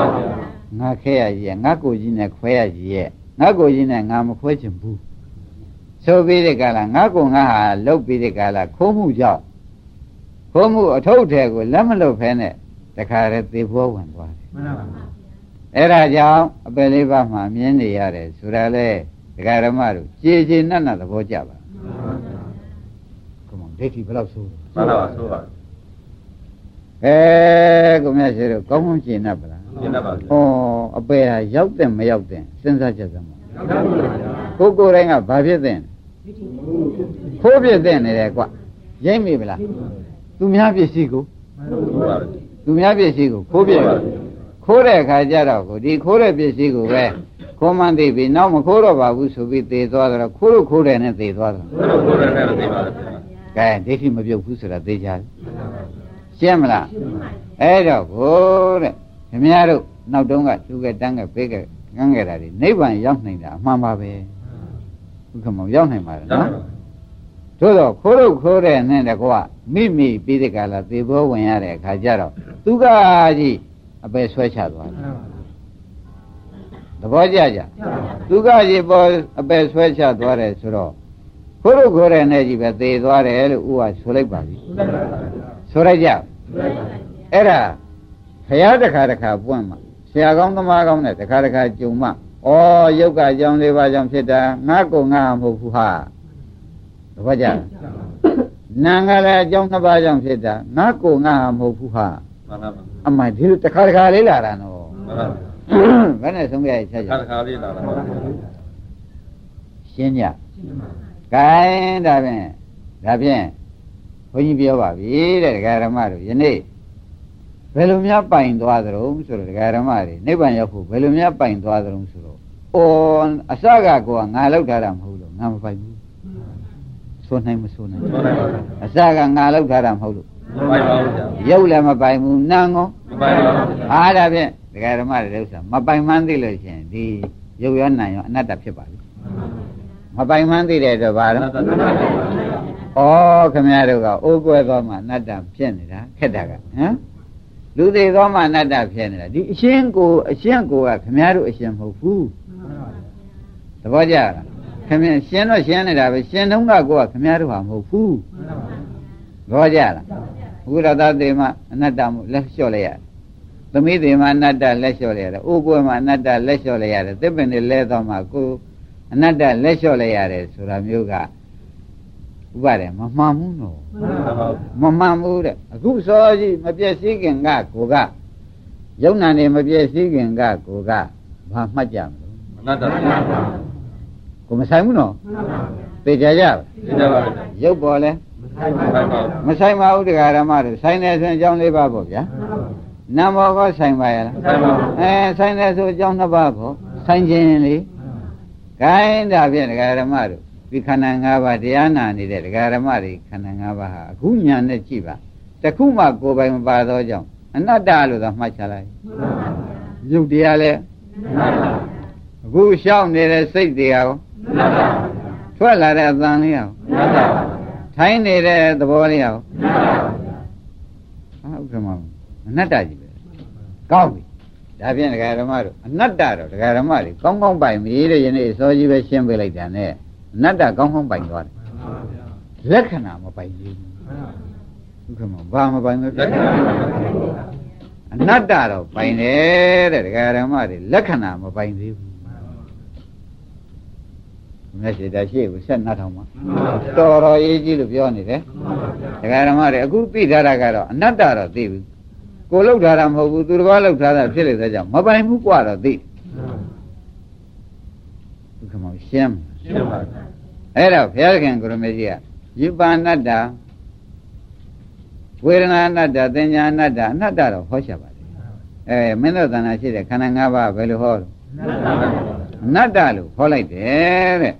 ငါခဲရကြီးရဲ့ငါကိုကြီးနဲ့ခွဲရကြီးရဲ့ငါကိုကြီးနဲ့ငါမခွဲချင်ဘူး ဆိုပြီးတဲ့ကလာငါကိုငါဟာလှုပ်ပြီးတဲ့ကလာခိုးမှုကြောင့်ခိုးမှုအထုပ်ထဲကိုလက်မလွတ်ဖဲနဲ့တခါတည်းသေဘောဝင်သွားတယ်မှန်ပါပါအဲ့ဒါကြောင့်အပယ်လေးပါးမှာမြင်နေရတယ်ဆိုတာလေဒကာရမတို့ကြည်ကြည်နတ်နတ်သဘောကျပါကမောဒိဋ္ဌိဘယ်လောက်ဆိုးမှန်ပါပါဆိုပါအဲကိုမြတ်ရှိတို့ကောင်းကောင်းကျင်납ပါလားကျင့်တတ်ပါဩအပယ်ဟာရောက်တဲ့မရောက်တဲ့စဉ်းစားချက်စမ်းပါကိုယ်ကိုယ်တိုင်းကဘာဖြစ်တဲ့ ခိုးဖြစ်တဲ့နေတယ်ကွရိမ့်မိဗလားသူများပစ္စည်းကိုဟုတ်ပါသူများပစ္စည်းကိုခိုးပြခိုးတဲ့အခါကျတော့ကိုဒီခိုးတဲ့ပစ္စည်းကိုပဲခိုးမှန်းသိပြီနောက်မခိုးတော့ပါဘူးဆိုပြီးသေသွားတော့ခိုးလို့ခိုးတယ်နဲ့သေသွားတော့ဘယ်လိုကိုယ်ရတဲ့သိပါလဲကဲဒိဋ္ဌိမပြုတ်ဘူးဆိုတာသိကြတယ်ရှင်းမလားအဲ့တော့ကိုတဲ့ခင်ဗျားတို့နောက်တုန်းကသူကတန်းကပေးကကန်းခဲ့တာဒီနိဗ္ဗာန်ရောက်နိုင်တာအမှန်ပါပဲ ဘုခမောရောက်နိုင်ပါတယ်နော်သို့တော့ခိုးလို့ခိုးတဲ့နဲ့တကွာမိမိပြီးတဲ့ကလာသေဘောဝင်ရတဲ့အခါကျတော့သူကကြီးအပယ်ဆွဲချသွားတယ်သဘောကျကြသူကကြီးပေါ်အပယ်ဆွဲချသွားတယ်ဆိုတော့ခိုးလို့ခိုးတဲ့နဲ့ကြီးပဲသေသွားတယ်လို့ဥကဆိုလိုက်ပါပြီဆိုလိုက်ကြအဲ့ဒါခရတခါတခါပွင့်မှာဆရာကောင်းသမားကောင်းနဲ့တခါတခါကြုံမှ ဩယုတ်ကအကြောင်းလေးပါးကြောင့်ဖြစ်တာငါကောငါမဟုတ်ဘူးဟာသဘောကျနာငါလည်းအကြောင်းနှစ်ပါးကြောင့်ဖြစ်တာငါကောငါမဟုတ်ဘူးဟာမှန်ပါပါအမှန်ဒီလိုတခါတခါလေးလာတာနော်မှန်ပါဘယ်နဲ့ဆုံးပြရချက်ခါချက်တခါလေးလာတာပါရှင်းကြ။ကိုင်းဒါဖြင့်ဒါဖြင့်ဘုန်းကြီးပြောပါပြီတဲ့ဒကာရမတို့ယနေ့ ဘယ်လိုများပိုင်သွားသလဲဆိုတော့ဒကာရမတွေနိဗ္ဗာန်ရောက်ဖို့ဘယ်လိုများပိုင်သွားသလဲဆိုတော့အော်အစကကိုကငါလောက်ထားတာမဟုတ်လို့ငါမပိုင်ဘူးဆိုနိုင်မဆိုနိုင်မှန်ပါပါအစကငါလောက်ထားတာမဟုတ်လို့မိုက်ပါဦးကြာရုပ်လည်းမပိုင်ဘူးနာငောမပိုင်ပါဘူးအားဒါဖြင့်ဒကာရမတွေဥစ္စာမပိုင်မှန်းသိလို့ရှိရင်ဒီရုပ်ရောနာရောအနတ္တဖြစ်ပါပြီမပိုင်မှန်းသိတဲ့အတွက်ဘာလို့ဩခမရတို့ကအိုးကွဲသောမှအနတ္တဖြစ်နေတာခက်တာကဟမ် လူသေးသောမှအနတ္တဖြစ်နေတာဒီအရှင်းကိုအရှင်းကိုကခမရတို့အရှင်းမဟုတ်ဘူးသဘောကျလားခမရရှင်းတော့ရှင်းနေတာပဲရှင်းတော့ကကိုကခမရတို့ဟာမဟုတ်ဘူးသဘောကျလားဘုရားသာတေမအနတ္တမို့လက်လျှော့လိုက်ရတယ်သမီးတေမအနတ္တလက်လျှော့လိုက်ရတယ်အိုးကွဲမှအနတ္တလက်လျှော့လိုက်ရတယ်သစ်ပင်တွေလဲတော့မှကိုအနတ္တလက်လျှော့လိုက်ရတယ်ဆိုတာမျိုးက ဥပါတယ်မမှန်ဘူးနော်မမှန်ဘူးတဲ့အခုစောကြီးမပြည့်စည်ခင်ကကိုကယုံနာနေမပြည့်စည်ခင်ကကိုကဘာမှတ်ကြမလို့အနတ္တသိကိုမဆိုင်ဘူးနော်သိကြကြပါကြပါလေရုပ်ပေါ်လဲမဆိုင်ပါဘူးမဆိုင်ပါဘူးတရားဓမ္မတွေဆိုင်တယ်ဆိုရင်အကြောင်းလေးပါပေါ့ဗျာနာမောကဆိုင်ပါရဲ့လားဆိုင်ပါဘူးအဲဆိုင်တယ်ဆိုအကြောင်းနှစ်ပါးပေါ့ဆိုင်ခြင်းလေခိုင်းတာဖြင့်တရားဓမ္မတို့ ဒီခန္ဓာ၅ပါးတရားနာနေတဲ့တရားဓမ္မတွေခန္ဓာ၅ပါးဟာအခုညာနဲ့ကြည့်ပါတခုမှကိုယ်ပိုင်မပါသောကြောင့်အနတ္တလို့သာမှတ်ချလိုက်ရုပ်တရားလဲအခုရှောက်နေတဲ့စိတ်တရားရောထွက်လာတဲ့အသံလေးရောထိုင်းနေတဲ့သဘောလေးရောဟုတ်ကဲ့မအနတ္တကြီးပဲကောင်းပြီဒါဖြင့်ဒကာဓမ္မတို့အနတ္တတော့ဒကာဓမ္မတွေကောင်းကောင်းပိုင်ပြီတဲ့ယနေ့အစောကြီးပဲရှင်းပေးလိုက်တာနဲ့ အနတ္တကောင်းကောင်းပိုင်သွားတယ်လက္ခဏာမပိုင်သေးဘူးဟုတ်ကဲ့မဘာမပိုင်လဲ လက္ခဏာ အနတ္တတော့ပိုင်တယ်တဲ့ဒကာဓမ္မတွေလက္ခဏာမပိုင်သေးဘူးမျက်စိတရှိကိုဆက်နှတ်ထောင်ပါတော်တော်ရေးကြီးလို့ပြောနေတယ်ဒကာဓမ္မတွေအခုသိထားတာကတော့အနတ္တတော့သိပြီကိုလောက်ထားတာမဟုတ်ဘူးသူတစ်ပါးလောက်ထားတာဖြစ်လေတဲ့ကြောင့်မပိုင်ဘူးกว่าတော့သိဘုခမောရှင်း မလားရှင်းပါအဲ့တော့ဘုရားခင်ကိုရမေကြီးကယုပါဏတ္တဝေဒနာအနတ္တသင်ညာအနတ္တအနတ္တတော့ဟောရှာပါတယ်အဲမင်းတို့သဏ္ဍာန်ရှိတဲ့ခန္ဓာ၅ပါးဘယ်လိုဟောလဲအနတ္တလို့ဟောလိုက်တယ်တဲ့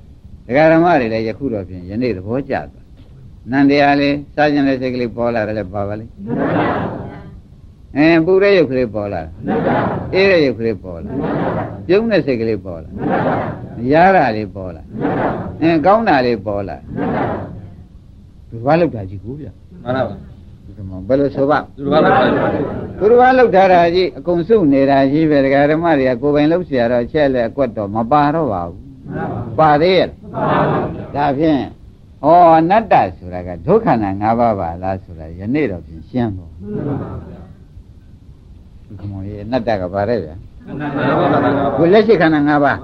ဒကာဓမ္မတွေလည်းယခုတော့ဖြင့်ယနေ့သဘောကျသွားနန္တရားလေးစားခြင်းလေးစိတ်ကလေးပေါ်လာတယ်လည်းပါပါလိ မ့်အဲပူတဲ့ရုပ်ကလေးပေါ်လာတယ်အေးတဲ့ရုပ်ကလေးပေါ်လာပြုံးတဲ့စိတ်ကလေးပေါ်လာရတာလေးပေါ်လာအဲကောင်းတာလေးပေါ်လာဒီဘာလောက်တာကြီးကိုဗျ မှန်ပါပါ ဒီကမှာဘယ်လိုဆိုပါ သူတို့ကလည်း သူတစ်ပါးလောက်ထားတာကြီးအကုန်စုနေတာကြီးပဲဒကာဓမ္မတွေကကိုယ်ပိုင်လောက်เสียတော့ချက်လက်အကွက်တော့မပါတော့ပါဘူးပါသေးရဲ့ဒါဖြင့်ဩအနတ္တဆိုတာကဒုက္ခနာ၅ပါးပါလားဆိုတာယနေ့တော့ဖြင့်ရှင်းတော့ဒီက မောကြီးအနတ္တကပါတဲ့ဗျာကိုလက်ရှိခန္ဓာ၅ပါး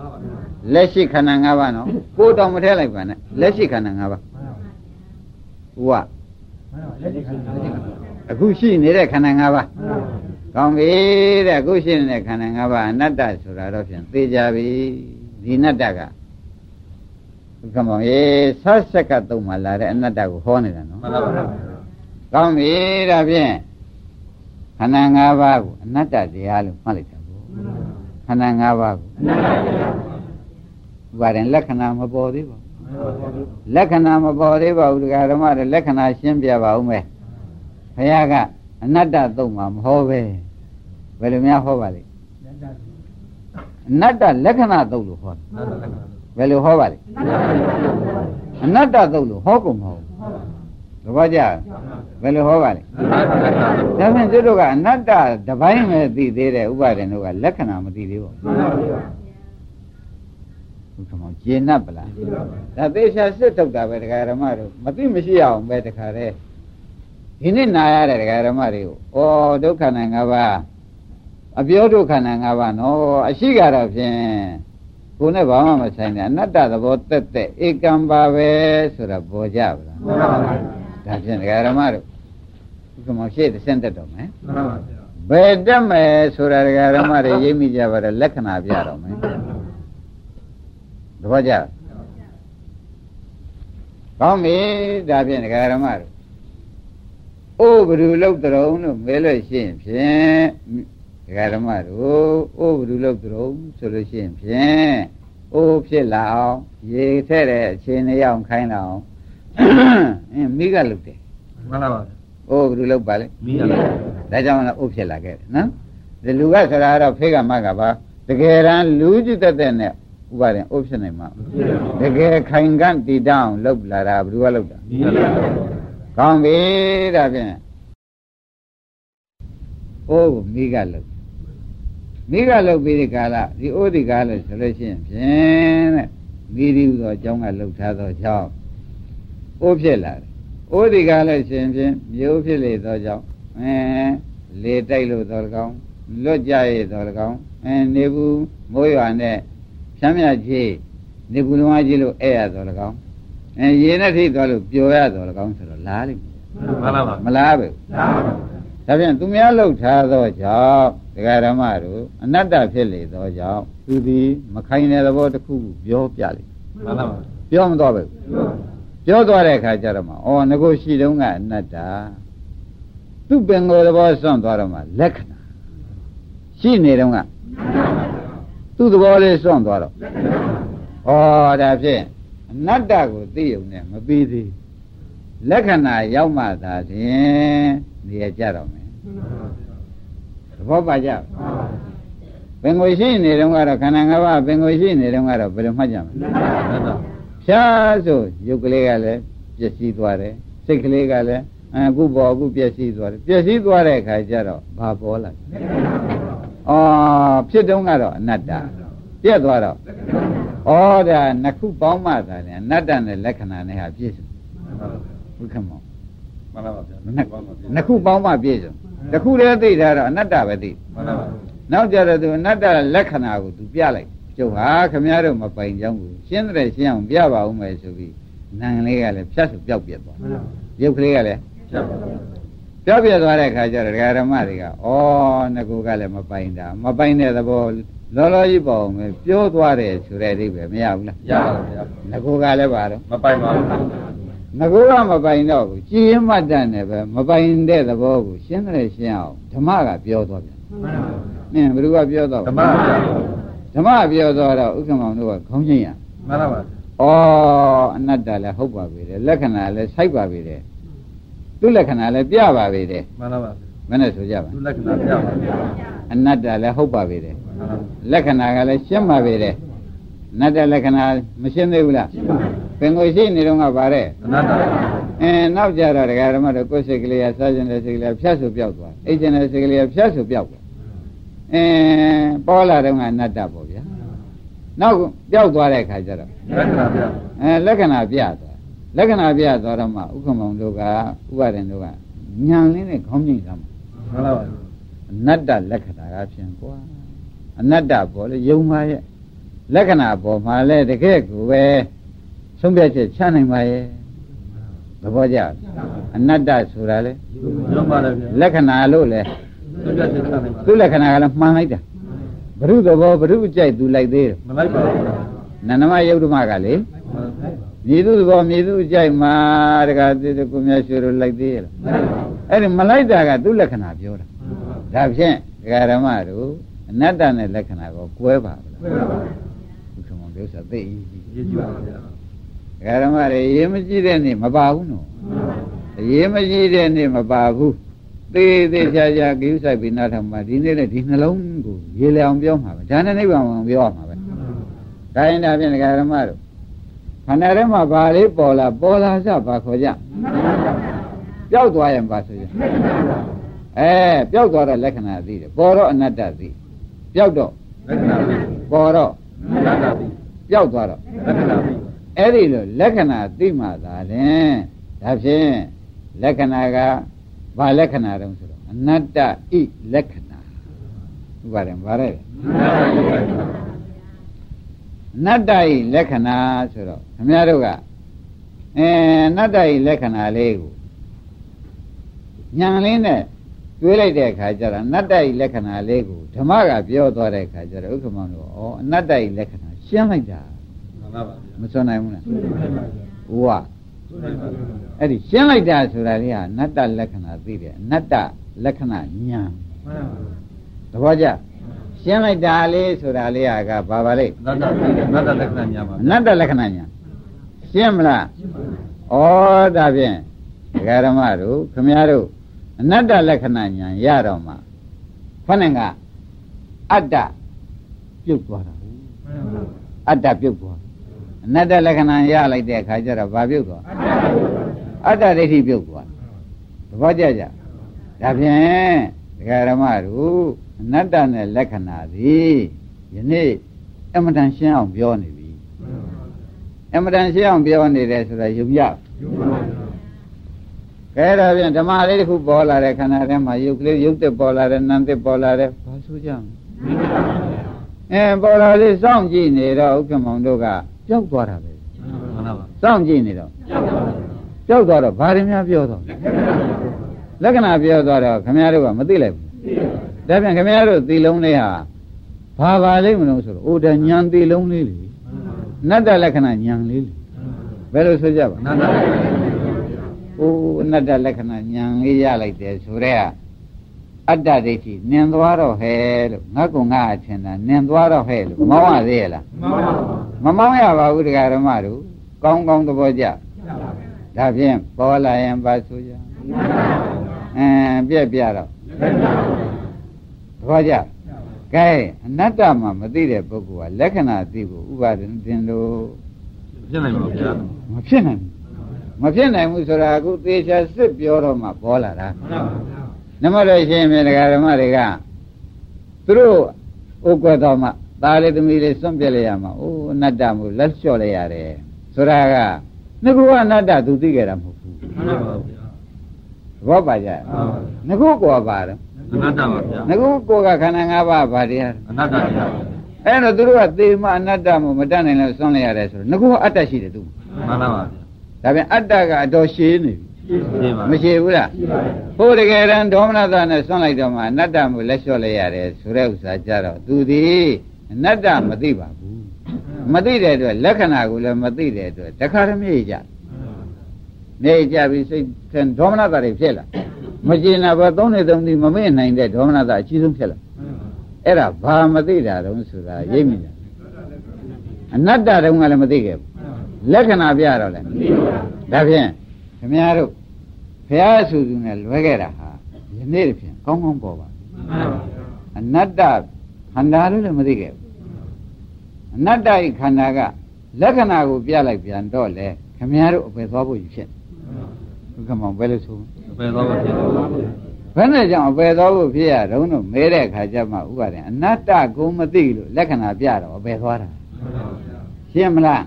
လက်ရှိခန္ဓာ၅ပါးနော်ကိုယ်တော်မထဲလိုက်ပါနဲ့လက်ရှိခန္ဓာ၅ပါးဟိုကအခုရှိနေတဲ့ခန္ဓာ၅ပါးကောင်းပြီတဲ့အခုရှိနေတဲ့ခန္ဓာ၅ပါးအနတ္တဆိုတာတော့ဖြင့်သိကြပြီဒီအနတ္တကဘုကမောရေဆက်ဆက်ကသုံးမှလာတဲ့အနတ္တကိုဟောနေတာနော်မှန်ပါပါကောင်းပြီဒါဖြင့် ခန္ဓာ၅ပါးကိုအနတ္တတရားလို့မှတ်လိုက်တာပေါ့ခန္ဓာ၅ပါးကိုဥပါရင်လက္ခဏာမပေါ်သေးပါဘူးလက္ခဏာမပေါ်သေးပါဘူးဒကာဓမ္မတွေလက္ခဏာရှင်းပြပါဦးမယ်ဘုရားကအနတ္တသုံးမှာမဟောပဲဘယ်လိုများဟောပါလိမ့်အနတ္တလက္ခဏာသုံးလို့ဟောတယ်ဘယ်လိုဟောပါလိမ့်အနတ္တသုံးလို့ဟောကုန်မဟုတ်ဘူးသ ဘောကျဘယ်လိုဟောပါလိမ့်ဒါဖြင့်သူတို့ကအနတ္တတပိုင်းပဲသိသေးတယ်ဥပါဒေတို့ကလက္ခဏာမသိသေးဘူးဘုရားမောကျေနပ်ပလားဒါသေချာစစ်ထုတ်တာပဲဒကာရမတို့မသိမရှိအောင်ပဲတခါတည်းဒီနေ့နာရတဲ့ဒကာရမတွေကိုဩဒုက္ခနဲ့ငါးပါးအပြောဒုက္ခနဲ့ငါးပါးနော်အရှိကတော့ဖြင့်ကိုယ်နဲ့ဘာမှမဆိုင်တဲ့အနတ္တသဘောတက်တဲ့ဧကံပါပဲဆိုတာပေါ်ကြပါလား ဒါဖြင့်ဒကာရမတို့ဘုရားမောရှေ့တစ်ဆင့်တက်တော့မယ်ဘယ်တက်မယ်ဆိုတာဒကာရမတွေရိပ်မိကြပါတော့လက္ခဏာပြတော့မယ်သဘောကျကောင်းပြီဒါဖြင့်ဒကာရမတို့အိုးဘ누구လောက်တုံးလို့မဲလို့ရှိရင်ဖြင့်ဒကာရမတို့အိုးဘ누구လောက်တုံးဆိုလို့ရှိရင်ဖြင့်အိုးဖြစ်လာအောင်ရေထဲ့တဲ့အခြေအနေအောင်ခိုင်းလာ အောင်အင်းမိကလုတ်တယ်မှန်ပါပါအိုးဘ누구လောက်ပါလဲမိရပါဒါကြောင့်လည်းအိုးဖြစ်လာခဲ့တယ်နော်ဒီလူကဆိုတာကတော့ဖေးကမကပါတကယ်တမ်းလူကြည့်တတ်တဲ့နဲ့ဥပါရင်အိုးဖြစ်နိုင်မှာတကယ်ခိုင်ကန့်တည်တောင်းလောက်လာတာဘယ်သူကလောက်တာမိရပါကောင်းပြီဒါဖြင့်အိုးကိုမိကလောက်မိကလောက်ပြီးဒီကာလဒီအိုးဒီကာလဆိုလို့ရှိရင်ဖြင့်တဲ့မိဒီဟူသောအကြောင်းကလှုပ်ထားသောကြောင့် အိုးဖြစ်လာတယ်အိုးဒီကာလရှင်ဖြင့်မျိုးဖြစ်လေသောကြောင့်အဲလေတိုက်လို့သော၎င်းလွတ်ကြရသော၎င်းအဲနေဘူးမိုးရွာနဲ့ဖြမ်းမြကြီးနေဘူးလုံးအကြီးလို့အဲ့ရသော၎င်းအဲရေနဲ့ထိသွားလို့ပျော်ရသော၎င်းဆိုတော့လားလိမ့်မယ်မှန်ပါပါမလားပဲဒါပြန်သူများလှုပ်ထားသောကြောင့်ဒကာရမတို့အနတ္တဖြစ်လေသောကြောင့်သူသည်မခိုင်တဲ့သဘောတစ်ခုခုပြောပြလိမ့်မှန်ပါပါပြောမသွားပဲပြော သွားတဲ့အခါကျတော့မှဩငကိုရှိတုန်းကအနတ္တသူ့ပင်ကိုယ်သဘောစွန့်သွားတော့မှလက္ခဏာရှိနေတုန်းကသူ့သဘောလေးစွန့်သွားတော့ဩဒါဖြင့်အနတ္တကိုသိုံနဲ့မပြီးသေးလက္ခဏာရောက်မှသာဖြင့်နေရကြတော့မယ်သဘောပါကြပင်ကိုရှိနေတုန်းကတော့ခန္ဓာ၅ပါးပင်ကိုရှိနေတုန်းကတော့ဘယ်လိုမှတ်ကြမလဲမှန်ပါ ဖြားဆိုရုပ်ကလေးကလည်းပျက်စီးသွားတယ်စိတ်ကလေးကလည်းအခုပေါ်အခုပျက်စီးသွားတယ်ပျက်စီးသွားတဲ့အခါကျတော့ဘာပေါ်လာလဲအော်ဖြစ်တုန်းကတော့အနတ္တပြက်သွားတော့ဩဒါနှစ်ခုပေါင်းမှသာလေအနတ္တနဲ့လက္ခဏာနဲ့ဟာပြည့်စုံဘုခမောမှန်ပါပါဗျာနှစ်နှစ်ခုပေါင်းမှပြည့်စုံတစ်ခုတည်းသိတာတော့အနတ္တပဲသိမှန်ပါပါနောက်ကြတော့သူအနတ္တလက္ခဏာကိုသူပြလိုက် ကျုပ်ဟာခမည်းတော်မပိုင်ကြောင်းကိုရှင်းတယ်ရှင်းအောင်ပြပါဦးမယ်ဆိုပြီးနံလေးကလည်းဖြတ်စုပြောက်ပြက်သွားရုပ်ကလေးကလည်းကျပါပါပြောက်ပြက်သွားတဲ့ခါကျတော့ဒကာဓမ္မတွေကဩငကူကလည်းမပိုင်တာမပိုင်တဲ့သဘောလောလောကြီးပေါ့မယ်ပြောသွားတယ်ဆိုတဲ့အဓိပ္ပာယ်မရဘူးလားရပါပါဗျာငကူကလည်းပါတော့မပိုင်ပါဘူးငကူကမပိုင်တော့ဘူးကြည်ရင်မှတ်တတ်နေပဲမပိုင်တဲ့သဘောကိုရှင်းတယ်ရှင်းအောင်ဓမ္မကပြောသွားပြန်နင်းဘယ်သူကပြောသွားဓမ္မဗျာ ဓမ္မပြောသွားတော့ဥက္ကမောင်တို့ကခေါင်းချင်းရမှန်ပါပါဩအနတ္တလည်းဟုတ်ပါပြီတယ်လက္ခဏာလည်းစိုက်ပါပြီတယ်သူ့လက္ခဏာလည်းပြပါပြီတယ်မှန်ပါပါမနဲ့ဆိုကြပါသူလက္ခဏာပြပါဗျာအနတ္တလည်းဟုတ်ပါပြီတယ်မှန်ပါလက္ခဏာကလည်းရှင်းပါပြီတယ်အနတ္တလက္ခဏာမရှင်းသေးဘူးလားပင်ကိုရှိနေတော့ကပါတဲ့အနတ္တအဲနောက်ကြတော့ဒကာဓမ္မတို့ကိုယ်စိတ်ကလေးကစားကျင်တဲ့စိတ်ကလေးကဖြတ်ဆိုပြောက်သွားအိတ်ကျင်တဲ့စိတ်ကလေးကဖြတ်ဆိုပြောက်သွား အဲပေါ်လာတော့ကအနတ္တပေါ့ဗျာနောက်ပြောက်သွားတဲ့အခါကျတော့လက္ခဏာပြအဲလက္ခဏာပြသွားလက္ခဏာပြသွားတော့မှဥက္ကမောင်တို့ကဥပါရင်တို့ကညံလင်းနဲ့ခေါင်းငိမ့်သားမှာမှန်ပါပါအနတ္တလက္ခဏာကဖြင့်ကွာအနတ္တပေါ်လေယုံပါရဲ့လက္ခဏာပေါ်မှာလဲတကယ်ကိုပဲဆုံးဖြတ်ချက်ချနိုင်ပါရဲ့သဘောကျလားအနတ္တဆိုတာလေရုံးပါလေဗျာလက္ခဏာလို့လေ သူပြချက်ချနိုင်ပါသူ့လက္ခဏာကလည်းမှန်လိုက်တာဘ ᱹ သဘောဘ ᱹ အကြိုက်သူလိုက်သေးတယ်မလိုက်ပါဘူးနန္ဒမယုတ်ဓမ္မကလေမှန်ပါပါမြည်သူသဘောမြည်သူအကြိုက်မှာတကားတိကိုမြတ်ရွှေတို့လိုက်သေးရလားအဲ့ဒီမလိုက်တာကသူ့လက္ခဏာပြောတာဒါဖြင့်ဒကာဓမ္မတို့အနတ္တနဲ့လက္ခဏာကိုကွဲပါဗလားဘယ်ပါပါဘုရားမောင်တို့ဆိုသိအကြီးကြီးရေးကြည့်ပါဗျာဒကာဓမ္မတွေရေးမကြည့်တဲ့နေ့မပါဘူးနော်ရေးမကြည့်တဲ့နေ့မပါဘူး သေးသေးချာချာကိစ္စပြီးနားထောင်မှာဒီနေ့နဲ့ဒီနှလုံးကိုရေလျောင်ပြောမှာပဲဒါနဲ့နိဗ္ဗာန်ဝင်ပြောရမှာပဲဒါရင်ဒါဖြင့်ဒကာဓမ္မတို့ခန္ဓာထဲမှာဘာလေးပေါ်လာပေါ်လာစဘာခေါ်ကြပျောက်သွားရင်ပါဆိုရင်အဲပျောက်သွားတဲ့လက္ခဏာသိတယ်ပေါ်တော့အနတ္တသိပျောက်တော့လက္ခဏာပြီးပေါ်တော့လက္ခဏာပြီးပျောက်သွားတော့လက္ခဏာပြီးအဲ့ဒီလိုလက္ခဏာသိမှသာလေဒါဖြင့်လက္ခဏာက ဘာလက္ခဏာတုံးဆိုတော့အနတ္တဣလက္ခဏာဥပါရင်ဗါရဲအနတ္တဣလက္ခဏာဆိုတော့ခင်ဗျားတို့ကအဲအနတ္တဣလက္ခဏာလေးကိုညာလေးနဲ့တွေးလိုက်တဲ့အခါကျတော့အနတ္တဣလက္ခဏာလေးကိုဓမ္မကပြောသွားတဲ့အခါကျတော့ဥက္ကမောင်တို့ဩအနတ္တဣလက္ခဏာရှင်းလိုက်တာမှန်ပါပါမစွန်နိုင်ဘူးလားမှန်ပါပါဘုရား အဲ့ဒီရှင်းလိုက်တာဆိုတာလေးဟာအနတ္တလက္ခဏာသိတယ်အနတ္တလက္ခဏာညာသဘောကျရှင်းလိုက်တာလေးဆိုတာလေးဟာကဘာပါလဲအနတ္တပြီးတယ်အနတ္တလက္ခဏာညာပါအနတ္တလက္ခဏာညာရှင်းမလားဩဒါဖြင့်ဒကာရမတို့ခမည်းတော်အနတ္တလက္ခဏာညာရတော့မှခொနဲ့ကအတ္တပြုတ်သွားတာအတ္တပြုတ်သွား အနတ္တလက္ခဏာရလိုက်တဲ့အခါကျတော့ဘာပြုတ်သွားအတ္တဒိဋ္ဌိပြုတ်သွားသဘောကျကြဒါဖြင့်ဒကာရမတို့အနတ္တနဲ့လက္ခဏာသည်ယနေ့အမတန်ရှင်းအောင်ပြောနေပြီအမတန်ရှင်းအောင်ပြောနေတယ်ဆိုတာယုံရကဲဒါဖြင့်ဓမ္မလေးတစ်ခုပေါ်လာတဲ့ခန္ဓာထဲမှာယုတ်ကလေးယုတ်တက်ပေါ်လာတဲ့နံတက်ပေါ်လာတဲ့ဘာဆိုကြမလဲအဲပေါ်လာလေးစောင့်ကြည့်နေတော့ဥက္ကမောင်တို့က ပျောက်သွားတာပဲမှန်ပါပါစောင့်ကြည့်နေတော့ပျောက်သွားတော့ဘာတွေများပြောတော့လက္ခဏာပြောသွားတော့ခမည်းတော်ကမသိလိုက်ဘူးဒါပြန်ခမည်းတော်သီလုံးလေးဟာဘာပါလိမ့်မလို့ဆိုတော့အိုဒါညံသီလုံးလေးလေနတ္တလက္ခဏာညံလေးလေဘယ်လိုဆိုကြပါအနတ္တလက္ခဏာအိုးနတ္တလက္ခဏာညံလေးရလိုက်တယ်ဆိုတော့ အတ္တဒိဋ္ဌိနင်သွားတော့ဟဲလို့ငါကငါအထင်တာနင်သွားတော့ဟဲလို့မောင်းရသေးရဲ့လားမှန်ပါပါမမောင်းရပါဘူးတရားဓမ္မတို့ကောင်းကောင်းသဘောကျဒါဖြင့်ပေါ်လာရင်ပါဆိုကြအင်းပြက်ပြတော့သဘောကျကဲအနတ္တမှာမသိတဲ့ပုဂ္ဂိုလ်ကလက္ခဏာသိဖို့ဥပါဒင်တင်လို့ဖြစ်နိုင်ပါဗျာမဖြစ်နိုင်ဘူးမဖြစ်နိုင်ဘူးဆိုတာအခုသေချာစစ်ပြောတော့မှပေါ်လာတာမှန်ပါပါ နမတော်ရှင်မြေတရားဓမ္မတွေကသူတို့ဥက္ကတော်မှသားလေးသမီးလေးစွန့်ပြစ်လိုက်ရမှာအိုးအနတ္တမို့လက်လျှော့လိုက်ရတယ်ဆိုတာကငါကအနတ္တသူသိခဲ့တာမဟုတ်ဘူးမှန်ပါပါဗျာသဘောပါကြငါကကောပါတော့အနတ္တပါဗျာငါကကောကခန္ဓာ၅ပါးဗာတရားအနတ္တဗျာအဲ့တော့သူတို့ကသေမအနတ္တမို့မတတ်နိုင်လို့စွန့်လိုက်ရတယ်ဆိုတော့ငါကအတ္တရှိတယ်သူမှန်ပါပါဒါပြန်အတ္တကအတော်ရှည်နေပြီဗျာရှင်းပါ မရှိဘူးလားဟိုတကယ်တမ်းဒေါမနတနဲ့ဆွန့်လိုက်တော့မှအနတ္တမို့လက်လျှော့လိုက်ရတယ်ဆိုတဲ့ဥစ္စာကြတော့သူသည်အနတ္တမသိပါဘူးမသိတဲ့အတွက်လက္ခဏာကိုလည်းမသိတဲ့အတွက်တခါတည်းမြေကြမြေကြပြီးစိတ်ထဲဒေါမနတတွေဖြစ်လာမကျင်တာဘာသုံးနေသုံးသည်မမေ့နိုင်တဲ့ဒေါမနတအကြီးဆုံးဖြစ်လာအဲ့ဒါဘာမသိတာတုံးဆိုတာရိပ်မိတာအနတ္တတုံးကလည်းမသိခဲ့ဘူးလက္ခဏာပြတော့လည်းဒါဖြင့် ခင်ဗျားတို့ဘုရားဆူဆူနဲ့လွဲခဲ့တာဟာယနေ့တဖြင့်ကောင်းကောင်းပေါ်ပါအနတ္တခန္ဓာလို့လည်းမသိခဲ့ဘူးအနတ္တဤခန္ဓာကလက္ခဏာကိုပြလိုက်ပြန်တော့လေခင်ဗျားတို့အပယ်သွားဖို့ဖြစ်ဘုကမောင်ဘယ်လိုဆိုဘယ်တော့မှဖြစ်တော့ဘူးဘယ်နဲ့ကြောင့်အပယ်သွားဖို့ဖြစ်ရတုံးတော့မဲတဲ့အခါကျမှဥပါဒေအနတ္တကိုမသိလို့လက္ခဏာပြတော့အပယ်သွားတာရှင်းမလား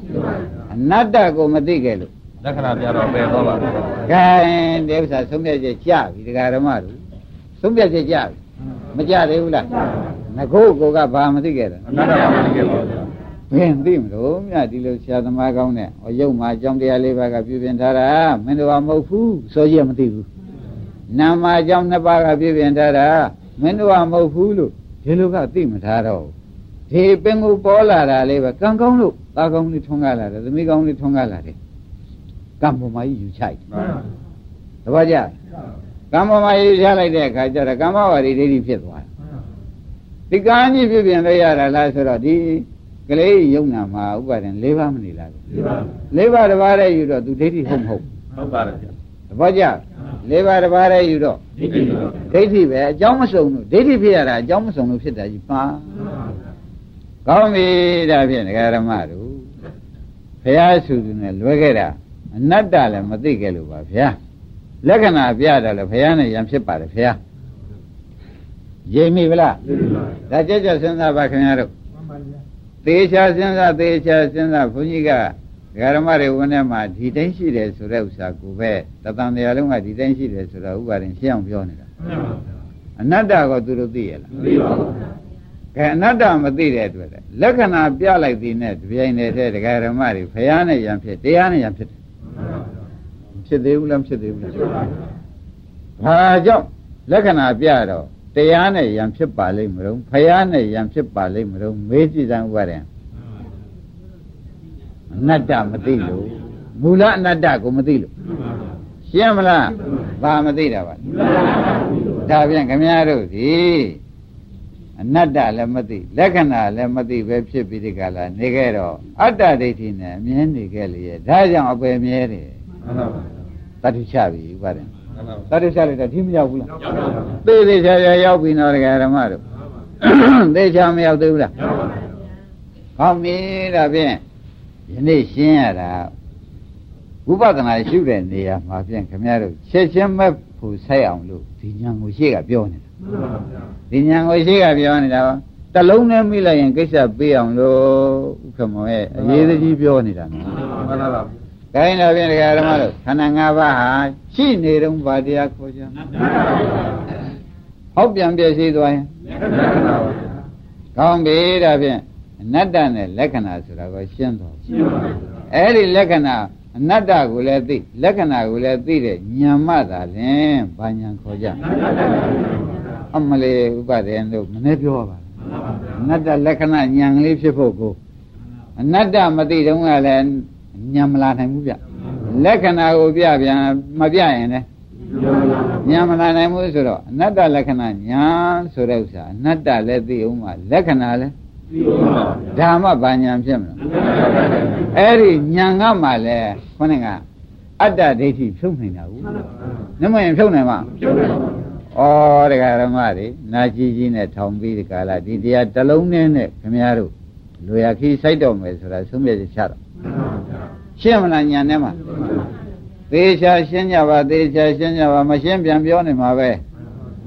အနတ္တကိုမသိခဲ့လို့ လက္ခဏာပြတော့ဘယ်တော့ပါကဲဒီဥစ္စာသုံးပြချက်ကြပြီဒကာဓမ္မတို့သုံးပြချက်ကြပြီမကြသေးဘူးလားငကိုကိုကဘာမသိခဲ့တာအနတ္တပါမသိခဲ့ပါဘူးဘယ်သိမလို့မြတ်ဒီလိုဆရာသမားကောင်းတဲ့ဟောရုပ်မှာအကြောင်းတရားလေးပါးကပြုပြင်ထားတာမင်းတို့ကမဟုတ်ဘူးဆိုရမသိဘူးနာမအကြောင်းနှစ်ပါးကပြုပြင်ထားတာမင်းတို့ကမဟုတ်ဘူးလို့ဒီလိုကသိမထားတော့ဒီပင်ကိုပေါ်လာတာလေးပဲကံကောင်းလို့သားကောင်းလေးထွန်းကားလာတယ်သမီးကောင်းလေးထွန်းကားလာတယ် ကံပေါ်မှာကြီးယူချိုက်မှန်ပါတပည့်ကြကမ္မမှာရေးချလိုက်တဲ့အခါကျတော့ကမ္မဝါဒီဒိဋ္ဌိဖြစ်သွားတယ်ဒီကံကြီးဖြစ်ပြင်လို့ရတာလားဆိုတော့ဒီကလေးယုံနာမှာဥပါဒံ၄ပါးမနေလား၄ပါးတစ်ပါးတည်းယူတော့သူဒိဋ္ဌိဟုတ်မဟုတ်ဟုတ်ပါတယ်ဗျာသဘောကျ၄ပါးတစ်ပါးတည်းယူတော့ဒီကိစ္စတော့ဒိဋ္ဌိပဲအကြောင်းမစုံလို့ဒိဋ္ဌိဖြစ်ရတာအကြောင်းမစုံလို့ဖြစ်တာကြီးပါကောင်းပြီဒါဖြင့်ဒကာရမတို့ဘုရားဆူသူနဲ့လွဲခဲ့တာ အနတ္တလည်းမသိခဲ့လို့ပါဗျာလက္ခဏာပြတယ်လေဘုရားနဲ့ယံဖြစ်ပါတယ်ဘုရားရိပ်မိဗလားဒါကြက်ကြက်စဉ်းစားပါခင်ဗျားတို့သေချာစဉ်းစားသေချာစဉ်းစားဘုန်းကြီးကဒကာရမတွေဝန်ထဲမှာဒီတိုင်းရှိတယ်ဆိုတဲ့ဥစ္စာကိုပဲတသံတရားလုံးကဒီတိုင်းရှိတယ်ဆိုတော့ဥပါရင်ရှင်းအောင်ပြောနေတာအနတ္တကိုသူတို့သိရလားသိပါဘူးကဲအနတ္တမသိတဲ့အတွက်လေလက္ခဏာပြလိုက်သည်နဲ့တပြိုင်တည်းတည်းဒကာရမတွေဖယားနဲ့ယံဖြစ်တရားနဲ့ယံဖြစ်တယ် ဖြစ်သေးဘူးလားမဖြစ်သေးဘူးလားဘာကြောင့်လက္ခဏာပြတော့တရားနဲ့ယံဖြစ်ပါလိမ့်မလို့ဖယားနဲ့ယံဖြစ်ပါလိမ့်မလို့မေးကြည့်စမ်းဥပါရင်အနတ္တမသိလို့မူလအနတ္တကိုမသိလို့ရှင်းမလားဘာမသိတာပါဒါပြန်ခမည်းတော်ဒီအနတ္တလည်းမသိလက္ခဏာလည်းမသိပဲဖြစ်ပြီးဒီကလာနေခဲ့တော့အတ္တဒိဋ္ဌိနဲ့အမြဲနေခဲ့လေဒါကြောင့်အပယ်မြဲတယ်မှန်ပါပါ တတ္တိချပြီဥပါရင်မှန်ပါတတ္တိချလိုက်တော့ဒီမရောက်ဘူးလားရောက်ပါပါသေသေးချာချာရောက်ပြီနော်ဒကာဓမ္မတို့သေချာမရောက်သေးဘူးလားရောက်ပါပါဟောမင်းဒါဖြင့်ယနေ့ရှင်းရတာဝိပဿနာရှုတဲ့နေရာမှာဖြင့်ခမရတို့ချက်ချင်းမဲ့ဖို့ဆိုင်အောင်လို့ဒီညာကိုရှေ့ကပြောနေတာမှန်ပါဗျာဒီညာကိုရှေ့ကပြောနေတာပါတလုံးနဲ့မိလိုက်ရင်ကိစ္စပေးအောင်လို့ဥက္ကမောရဲ့အရေးကြီးပြောနေတာနော်မှန်ပါပါ။ ဒါရင်တော့ဖြင့်ဒကာဓမ္မတို့ခန္ဓာ၅ပါးဟာရှိနေတုန်းဗာတရားခေါ်ကြ။ဟောက်ပြန်ပြည့်စည်သွားရင်လက္ခဏာပါဗျာကောင်းပြီဒါဖြင့်အနတ္တနဲ့လက္ခဏာဆိုတာကိုရှင်းသွားပြီရှင်းပါပါ။အဲဒီလက္ခဏာအနတ္တကိုလည်းသိလက္ခဏာကိုလည်းသိတဲ့ဉာဏ်မှသာလင်ဘာဉာဏ်ခေါ်ကြ။အမလေးဥပဒေတို့မနေ့ပြောပါလား။အနတ္တလက္ခဏာဉာဏ်ကလေးဖြစ်ဖို့ကိုအနတ္တမသိတုန်းကလည်း ဉာဏ်မလာနိုင်ဘူးဗျ။လက္ခဏာကိုပြပြန်မပြရင်လည်းဉာဏ်မလာနိုင်ဘူးဆိုတော့အနတ္တလက္ခဏာဉာဏ်ဆိုတဲ့ဥစ္စာအနတ္တလည်းသိအောင်မှလက္ခဏာလည်းသိပါပါဗျာဓမ္မဘာဉာဏ်ဖြစ်မလားအဲ့ဒီဉာဏ်ကမှလည်းခေါင်းကအတ္တဒိဋ္ဌိဖြုတ်နေတာဘူးနမရင်ဖြုတ်နိုင်မှာပြုတ်ပါပါဩတရားဓမ္မတွေနာကြီးကြီးနဲ့ထောင်ပြီးဒီကလာဒီတရားတစ်လုံးနဲ့နဲ့ခင်ဗျားတို့လူရခီးစိုက်တော့မယ်ဆိုတာသုံးပြချက်ချတော့ ရှင်းမလားဉာဏ်နဲ့မှာသေချာရှင်းကြပါသေချာရှင်းကြပါမရှင်းပြန်ပြောနေမှာပဲ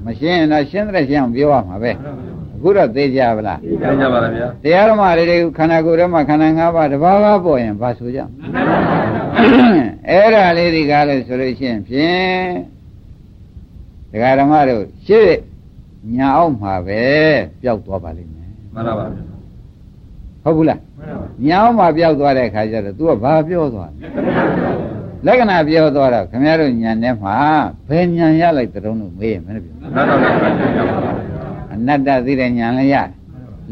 မရှင်းရင်တော့ရှင်းတဲ့ရှင်းအောင်ပြောရမှာပဲအခုတော့သေချာဗလားသိကြပါလားဗျာတရားဓမ္မတွေခန္ဓာကိုယ်ထဲမှာခန္ဓာ၅ပါးတစ်ပါးပါးပေါ်ရင်ဘာဆိုကြမလဲအဲ့ဒါလေးဒီကားလို့ဆိုလို့ရှိရင်ဖြင့်တရားဓမ္မတို့ရှေ့ညာအောင်မှာပဲပျောက်သွားပါလိမ့်မယ်မှန်ပါပါဗျာဟုတ်ဘူးလား ညာအောင်မှာပျောက်သွားတဲ့အခါကျတော့ तू ကဘာပြောသွားလဲလက္ခဏာပြောသွားတော့ခင်ဗျားတို့ညာထဲမှာဘယ်ညာရလိုက်တဲ့တုံးလို့မေးရင်မင်းတို့ပြောမှန်ပါပါဗျာအနတ္တသိတဲ့ညာလည်းရ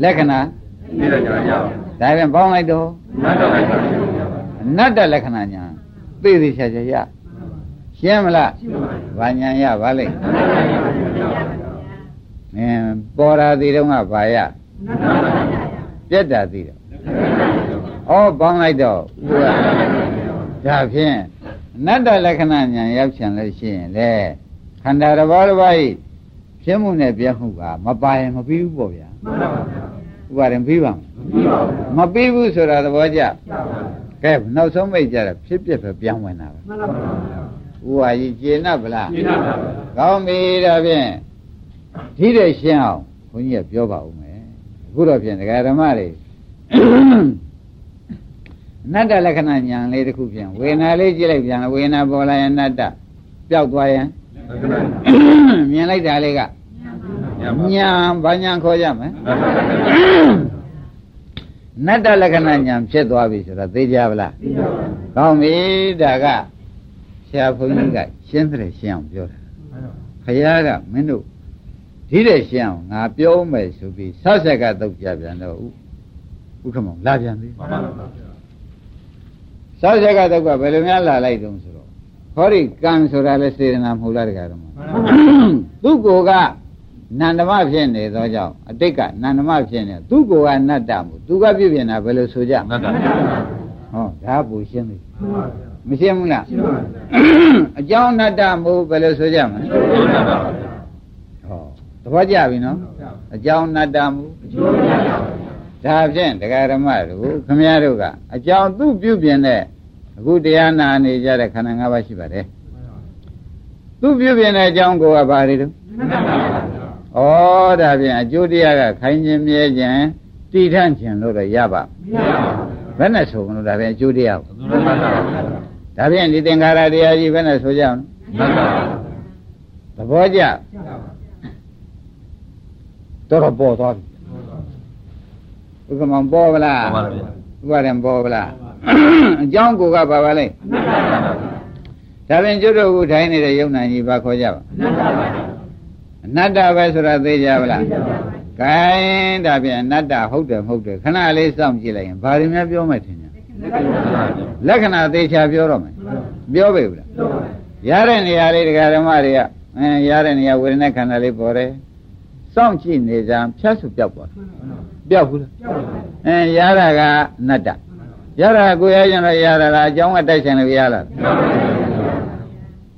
လက္ခဏာသိရကြရအောင်ဒါပြန်ပေါင်းလိုက်တော့မှန်ပါပါဗျာအနတ္တလက္ခဏာညာသိသိချာချာရရှင်းမလားဘာညာရပါလိမ့်မင်းပေါ်ရာသေးတော့ကဘာရပြက်တာသေးတော့ ဩပေါင်းလိုက်တော့ဥပဒါဖြင့်အနတ္တလက္ခဏာညာရောက်ချင်လို့ရှိရင်လေခန္ဓာတစ်ပါးတစ်ပါးဤဖြစ်မှုနဲ့ပြက်မှုကမပါရင်မပြီးဘူးပေါ့ဗျာမှန်ပါပါဗျာဥပါရင်ပြီးပါမလားပြီးပါဘူးမပြီးဘူးဆိုတာသဘောကျကဲနောက်ဆုံးမိတ်ကြတာဖြစ်ဖြစ်ပဲပြောင်းဝင်တာပဲမှန်ပါပါဗျာဥပါကြီးကျေနပ်ဗလားရှင်းပါပါဗျာကောင်းပြီဒါဖြင့်ဒီတဲ့ရှင်းအောင်ဘုန်းကြီးကပြောပါဦးမယ်အခုတော့ဖြင့်ဒကာဓမ္မတွေ အနတ္တလက္ခဏာညာလေးတစ်ခုဖြင့်ဝေဒနာလေးကြည့်လိုက်ပြန်ဝေဒနာပေါ်လာရင်အနတ္တပျောက်သွားရင်လက္ခဏာမြင်လိုက်တာလေးကညာပါညာဘာညာခေါ်ကြမယ်မှန်ပါပါဗျာနတ္တလက္ခဏာညာဖြစ်သွားပြီဆိုတော့သိကြပါလားသိပါပါကောင်းပြီဒါကဆရာဘုန်းကြီးကရှင်းတယ်ရှင်းအောင်ပြောတာခရားကမင်းတို့ဒီတဲ့ရှင်းအောင်ငါပြောမယ်ဆိုပြီးဆောက်ဆက်ကတုတ်ကြပြန်တော့ဥ ဥက္ကမောင်လာပြန်ပြီမှန်ပါပါဗျာဆောက်ဆက်ကတုတ်ကဘယ်လိုများလာလိုက်တုံးဆိုတော့ဟောဒီကံဆိုတာလဲစေတနာမဟုတ်လားတကားတော့မမှန်ပါပါသူကိုယ်ကနန္ဒမဖြစ်နေသောကြောင့်အတိတ်ကနန္ဒမဖြစ်နေသူကိုယ်ကအနတ္တမို့သူကပြုပြင်တာဘယ်လိုဆိုကြနတ်တာဟောဒါပူရှင်းပြီမရှင်းဘူးလားအကြောင်းအနတ္တမို့ဘယ်လိုဆိုကြမလဲနတ်တာဟောသဘောကျပြီနော်အကြောင်းအနတ္တမို့ ဒါဖြင့်တရားဓမ္မတို့ခမည်းတော်ကအကြောင်းသူပြုပြင်တဲ့အခုတရားနာနေကြတဲ့ခန္ဓာ၅ပါးရှိပါတယ်သူပြုပြင်တဲ့အကြောင်းကိုကဘာတွေတုန်းဩဒါဖြင့်အကျိုးတရားကခိုင်းခြင်းမြဲခြင်းတည်ထန့်ခြင်းလို့တော့ရပါဘယ်နဲ့ဆိုမလို့ဒါဖြင့်အကျိုးတရားကိုသူနတ်တာဒါဖြင့်ဒီသင်္ခါရတရားကြီးဘယ်နဲ့ဆိုကြအောင်နတ်တာသဘောကျတော်တော်ပေါ်သွားပြီ ဥက္ကမပေါ်ဗလားပါပါဗျာဥပါရင်ပေါ်ဗလားအကြောင်းကိုကပါပါလိမ့်ဒါဖြင့်ကျွတ်တို့ကထိုင်နေတဲ့ယုံနာကြီးဘာခေါ်ကြပါအနတ္တပဲဆိုတာသိကြပါလားကဲဒါဖြင့်အနတ္တဟုတ်တယ်မဟုတ်တယ်ခဏလေးစောင့်ကြည့်လိုက်ရင်ဘာတွေများပြောမှထင်ကြလက္ခဏာသေချာပြောတော့မယ်ပြောပြီဗလားရတဲ့နေရာလေးတရားဓမ္မတွေကအဲရတဲ့နေရာဝေဒနာခန္ဓာလေးပေါ်တယ် စောင့်ကြည့်နေကြဖြတ်စုပြောက်သွားတယ်ပြောက်ဘူးလားအဲရတာကအနတ္တရတာကိုရကြတော့ရတာလားအကြောင်းကတိုက်ဆိုင်လို့ရလာ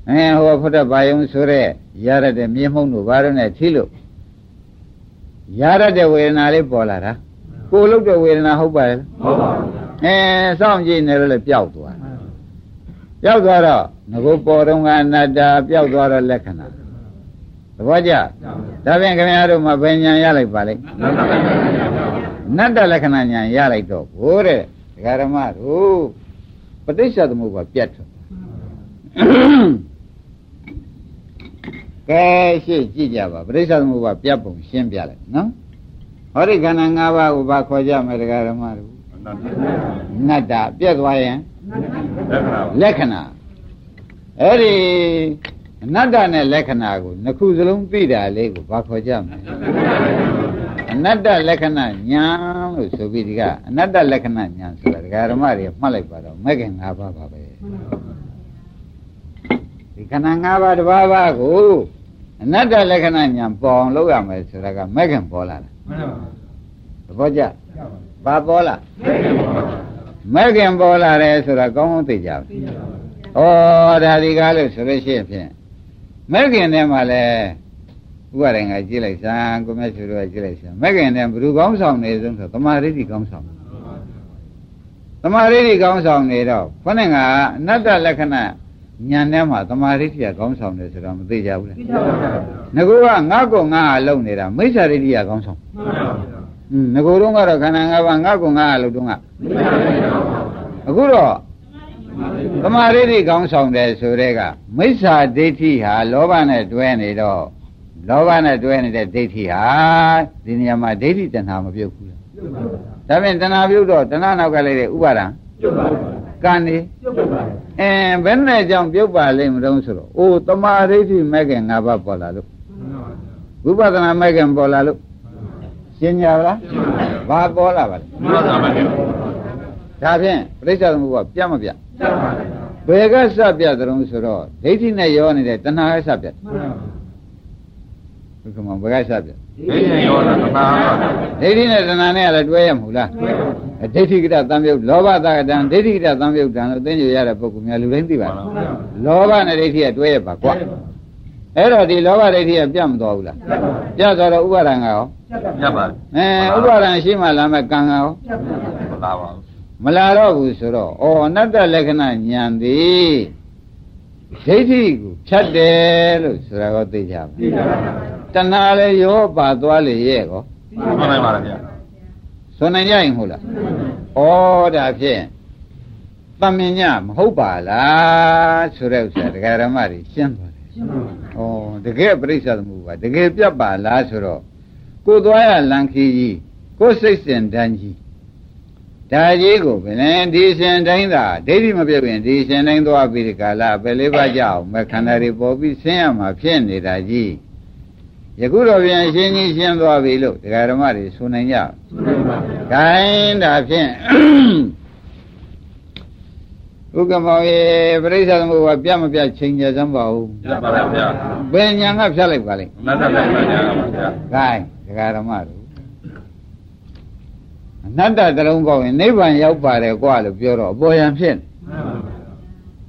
အဲဟိုဖုဒ္ဓဘာယုံဆိုတဲ့ရရတဲ့မြေမှုန့်တို့ဘာလို့နဲ့ထိလို့ရရတဲ့ဝေဒနာလေးပေါ်လာတာကိုယ်လုတ်တဲ့ဝေဒနာဟုတ်ပါရဲ့ဟုတ်ပါဘူးအဲစောင့်ကြည့်နေလို့လည်းပျောက်သွားပျောက်သွားတော့ငကိုပေါ်တော့ကအနတ္တပျောက်သွားတော့လက္ခဏာ သဘောကျဒါဖြင့်ခင်ဗျားတို့မှာဘယ်ဉာဏ်ရလိုက်ပါလိမ့်နတ္တလက္ခဏာဉာဏ်ရလိုက်တော့ဘိုးတဲ့ဒကာရမတို့ပဋိစ္စသမုပ္ပါပြတ်ထွက်ကဲရှေ့ကြည့်ကြပါပဋိစ္စသမုပ္ပါပြတ်ပုံရှင်းပြလိုက်နော်ဟောဒီခန္ဓာ၅ပါးကိုဘာခေါ်ကြမလဲဒကာရမတို့နတ်တာနတ္တပြတ်သွားရင်လက္ခဏာပါလက္ခဏာအဲ့ဒီ အနတ္တနဲ့လက္ခဏာကိုနှစ်ခုစလုံးသိတာလေးကိုဘာခေါ်ကြမလဲအနတ္တလက္ခဏာညာလို့ဆိုပြီးဒီကအနတ္တလက္ခဏာညာဆိုတာဒကာဓမ္မတွေမှတ်လိုက်ပါတော့မဲ့ခင်၅ပါးပါပဲဒီခန္ဓာ၅ပါးတစ်ပါးပါးကိုအနတ္တလက္ခဏာညာပေါ်အောင်လုပ်ရမယ်ဆိုတာကမဲ့ခင်ပေါ်လာတာမှန်ပါသဘောကျဘာပေါ်လာမဲ့ခင်ပေါ်လာတယ်ဆိုတာကောင်းကောင်းသိကြပါဩဒါဒီကားလို့ဆိုလို့ရှိရင်ဖြင့် မဲ့ခင်ထဲမှာလဲဥပါရင်ကကြည့်လိုက်စမ်းကိုမြတ်ချူတို့ကကြည့်လိုက်စမ်းမဲ့ခင်ထဲဘ누구ကောင်းဆောင်နေဆုံးဆိုသမာဓိတိကောင်းဆောင်သမာဓိတိကောင်းဆောင်နေတော့ခொနဲ့ကအနတ္တလက္ခဏာညာထဲမှာသမာဓိတိကကောင်းဆောင်တယ်ဆိုတော့မသိကြဘူးလေငကူကငါ့ကိုငါ့အလုံးနေတာမိစ္ဆာဒိဋ္ဌိကကောင်းဆောင်อืมငကူတော့ကတော့ခန္ဓာ၅ပါးငါ့ကိုငါ့အလုံးတုန်းကအခုတော့ သမာဓိဋ္ဌိကောင်းဆောင်တယ်ဆိုတဲ့ကမိစ္ဆာဒိဋ္ဌိဟာလောဘနဲ့တွဲနေတော့လောဘနဲ့တွဲနေတဲ့ဒိဋ္ဌိဟာဒီနေရာမှာဒိဋ္ဌိတဏှာမပြုတ်ဘူးလားဒါဖြင့်တဏှာပြုတ်တော့တဏှာနောက်ကလေးတဲ့ဥပါဒံကံနေအင်းဘယ်နဲ့ကြောင့်ပြုတ်ပါလိမ့်မလို့ဆိုတော့အိုးသမာဓိဋ္ဌိမဲ့ခင်၅ပါးပေါ်လာလို့ဝိပဿနာမဲ့ခင်ပေါ်လာလို့ရှင်းကြပါလားဘာပေါ်လာပါလဲမှန်ပါဗျာဒါဖြင့်ပြိဿသမုပ္ပါပြတ်မပြတ် ဘယ်ကစပြတ်ကြုံဆိုတော့ဒိဋ္ဌိနဲ့ရောနေတဲ့တဏှာကစပြတ်ဘုကမဘယ်ကစပြတ်ဒိဋ္ဌိယောနာသနာပါဒိဋ္ဌိနဲ့တဏှာနဲ့လည်းတွဲရမဟုတ်လားအဒိဋ္ဌိကတသံယုတ်လောဘသကတံဒိဋ္ဌိကတသံယုတ်တံလို့သိဉ္ဇရတဲ့ပုဂ္ဂိုလ်များလူတိုင်းသိပါလားလောဘနဲ့ဒိဋ္ဌိကတွဲရပါကွာအဲ့တော့ဒီလောဘဒိဋ္ဌိကပြတ်မသွားဘူးလားပြတ်သွားတော့ဥပါဒံကရောညပါအဲဥပါဒံရှိမှလာမဲ့ကံကရောမလာပါဘူး မလာတော့ဘူးဆိုတော့ဩအနတ္တလက္ခဏာဉာဏ်သည်ဒိဋ္ဌိကိုဖြတ်တယ်လို့ဆိုတာကိုသိကြပါဘူးတဏှာလည်းရောပါသွားလေရဲ့ကောမှန်ပါဗျာဆိုနိုင်ကြရင်ဟုတ်လားဩဒါဖြင့်တမင်ညမဟုတ်ပါလားဆိုတဲ့ဥစ္စာဒကာရမတွေရှင်းသွားတယ်ဩတကယ်ပြိဿသမုပ္ပါဒကယ်ပြတ်ပါလားဆိုတော့ကိုယ်သွားရလန်ခီကြီးကိုယ်စိတ်စင်တန်းကြီး ဒါကြီးကိုဘယ်လဲဒီစင်တိုင်းသာဒိဋ္ဌိမပြတ်ရင်ဒီစင်တိုင်းသွားပြီးဒီကာလပဲလေးပါကြအောင်မခန္ဓာတွေပေါ်ပြီးဆင်းရမှာဖြစ်နေတာကြီးယခုတော့ပြန်ရှင်းကြီးရှင်းသွားပြီလို့ဒကာဓမ္မတွေဆိုနိုင်ကြဂိုင်းဒါဖြင့်ဥက္ကမောင်ရေပရိစ္ဆာသမုပ္ပါပြတ်မပြတ်ချိန်ကြစမ်းပါဦးပြတ်ပါလားဗျာဘယ်ညာကဖြတ်လိုက်ပါလိမ့်နတ်တက်လိုက်ပါညာပါဗျာဂိုင်းဒကာဓမ္မတို့ အနတ္တတလုံးပေါက်ရင်နိဗ္ဗာန်ရောက်ပါတယ်ကွာလို့ပြောတော့အပေါ်ယံဖြစ်နေ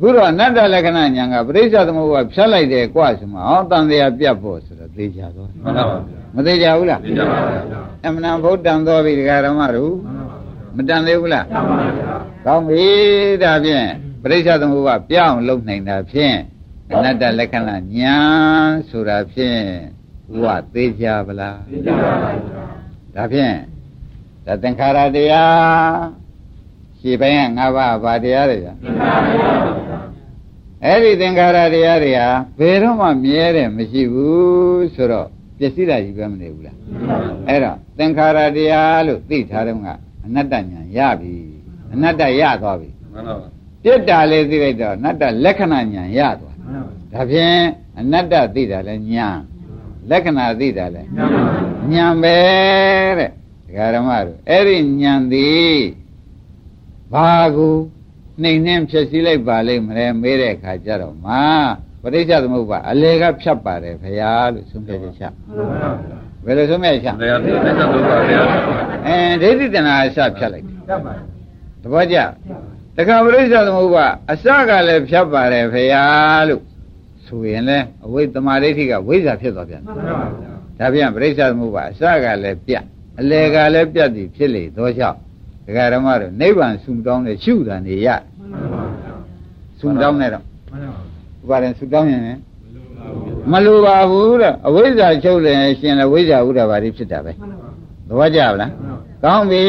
ခုတော့အနတ္တလက္ခဏာညာကပရိစ္ဆာသမုပ္ပါဖြတ်လိုက်တယ်ကွာဆိုမှဟောတန်တရားပြတ်ဖို့ဆိုတော့သိကြသွားမှန်ပါဗျာမသိကြဘူးလားသိကြပါဗျာအမှန်တန်ဗုဒ္ဓံတော်ပြီဒကာဓမ္မတို့မတန်သေးဘူးလားကောင်းပြီဒါဖြင့်ပရိစ္ဆာသမုပ္ပါပြောင်းလုံနိုင်တာဖြင့်အနတ္တလက္ခဏာညာဆိုတာဖြင့်ဥဝသေးကြပါလားသိကြပါဗျာဒါဖြင့် ဒါသင်္ခါရတရားရှင်းပိုင်းက၅ပါးဗာတရားတွေကြာအဲ့ဒီသင်္ခါရတရားတွေဟာဘယ်တော့မှမြဲတယ်မရှိဘူးဆိုတော့ပျက်စီးတာကြီးပဲမနေဘူးလားအဲ့တော့သင်္ခါရတရားလို့သိထားတော့ကအနတ္တညာရပြီအနတ္တရသွားပြီမှန်ပါဗျာပြစ်တာလေးသိလိုက်တော့အနတ္တလက္ခဏာညာရသွားဒါဖြင့်အနတ္တသိတာလဲညာလက္ခဏာသိတာလဲညံပဲတဲ့ ဒကာဓမ္မတို့အဲ့ဒီညံသည်ဘာကိုနှိမ်နှင်းဖြစ်စည်းလိုက်ပါလိမ့်မလဲမေးတဲ့အခါကျတော့မာပရိစ္ဆသမုပ္ပါအလေကဖြတ်ပါတယ်ဖရာလို့ဆုံးဖြတ်ချက်ချဘယ်လိုဆုံးဖြတ်ချက်ချတရားသိတဲ့သဘောပါဗျာအဲဒိဋ္ဌိတနာအစဖြတ်လိုက်တယ်တပည့်ကြတခါပရိစ္ဆသမုပ္ပါအစကလည်းဖြတ်ပါတယ်ဖရာလို့ဆိုရင်လဲအဝိသမာဓိဋ္ဌိကဝိဇ္ဇာဖြစ်သွားပြန်တယ်ဒါပြန်ပြိဿသမုပ္ပါအစကလည်းပြတ် အလေကလည်းပြတ်သည်ဖြစ်လေသောကြောင့်ဒကာဓမ္မတို့နိဗ္ဗာန်ဆူတောင်းတဲ့ရှုတာနေရဆူတောင်းတဲ့တော့ဥပါရင်ဆူတောင်းရင်မလိုပါဘူးတဲ့အဝိဇ္ဇာချုပ်လည်းရှင်လည်းဝိဇ္ဇာဥဒ္ဒဘာတိဖြစ်တာပဲသဘောကျပါလားကောင်းပြီ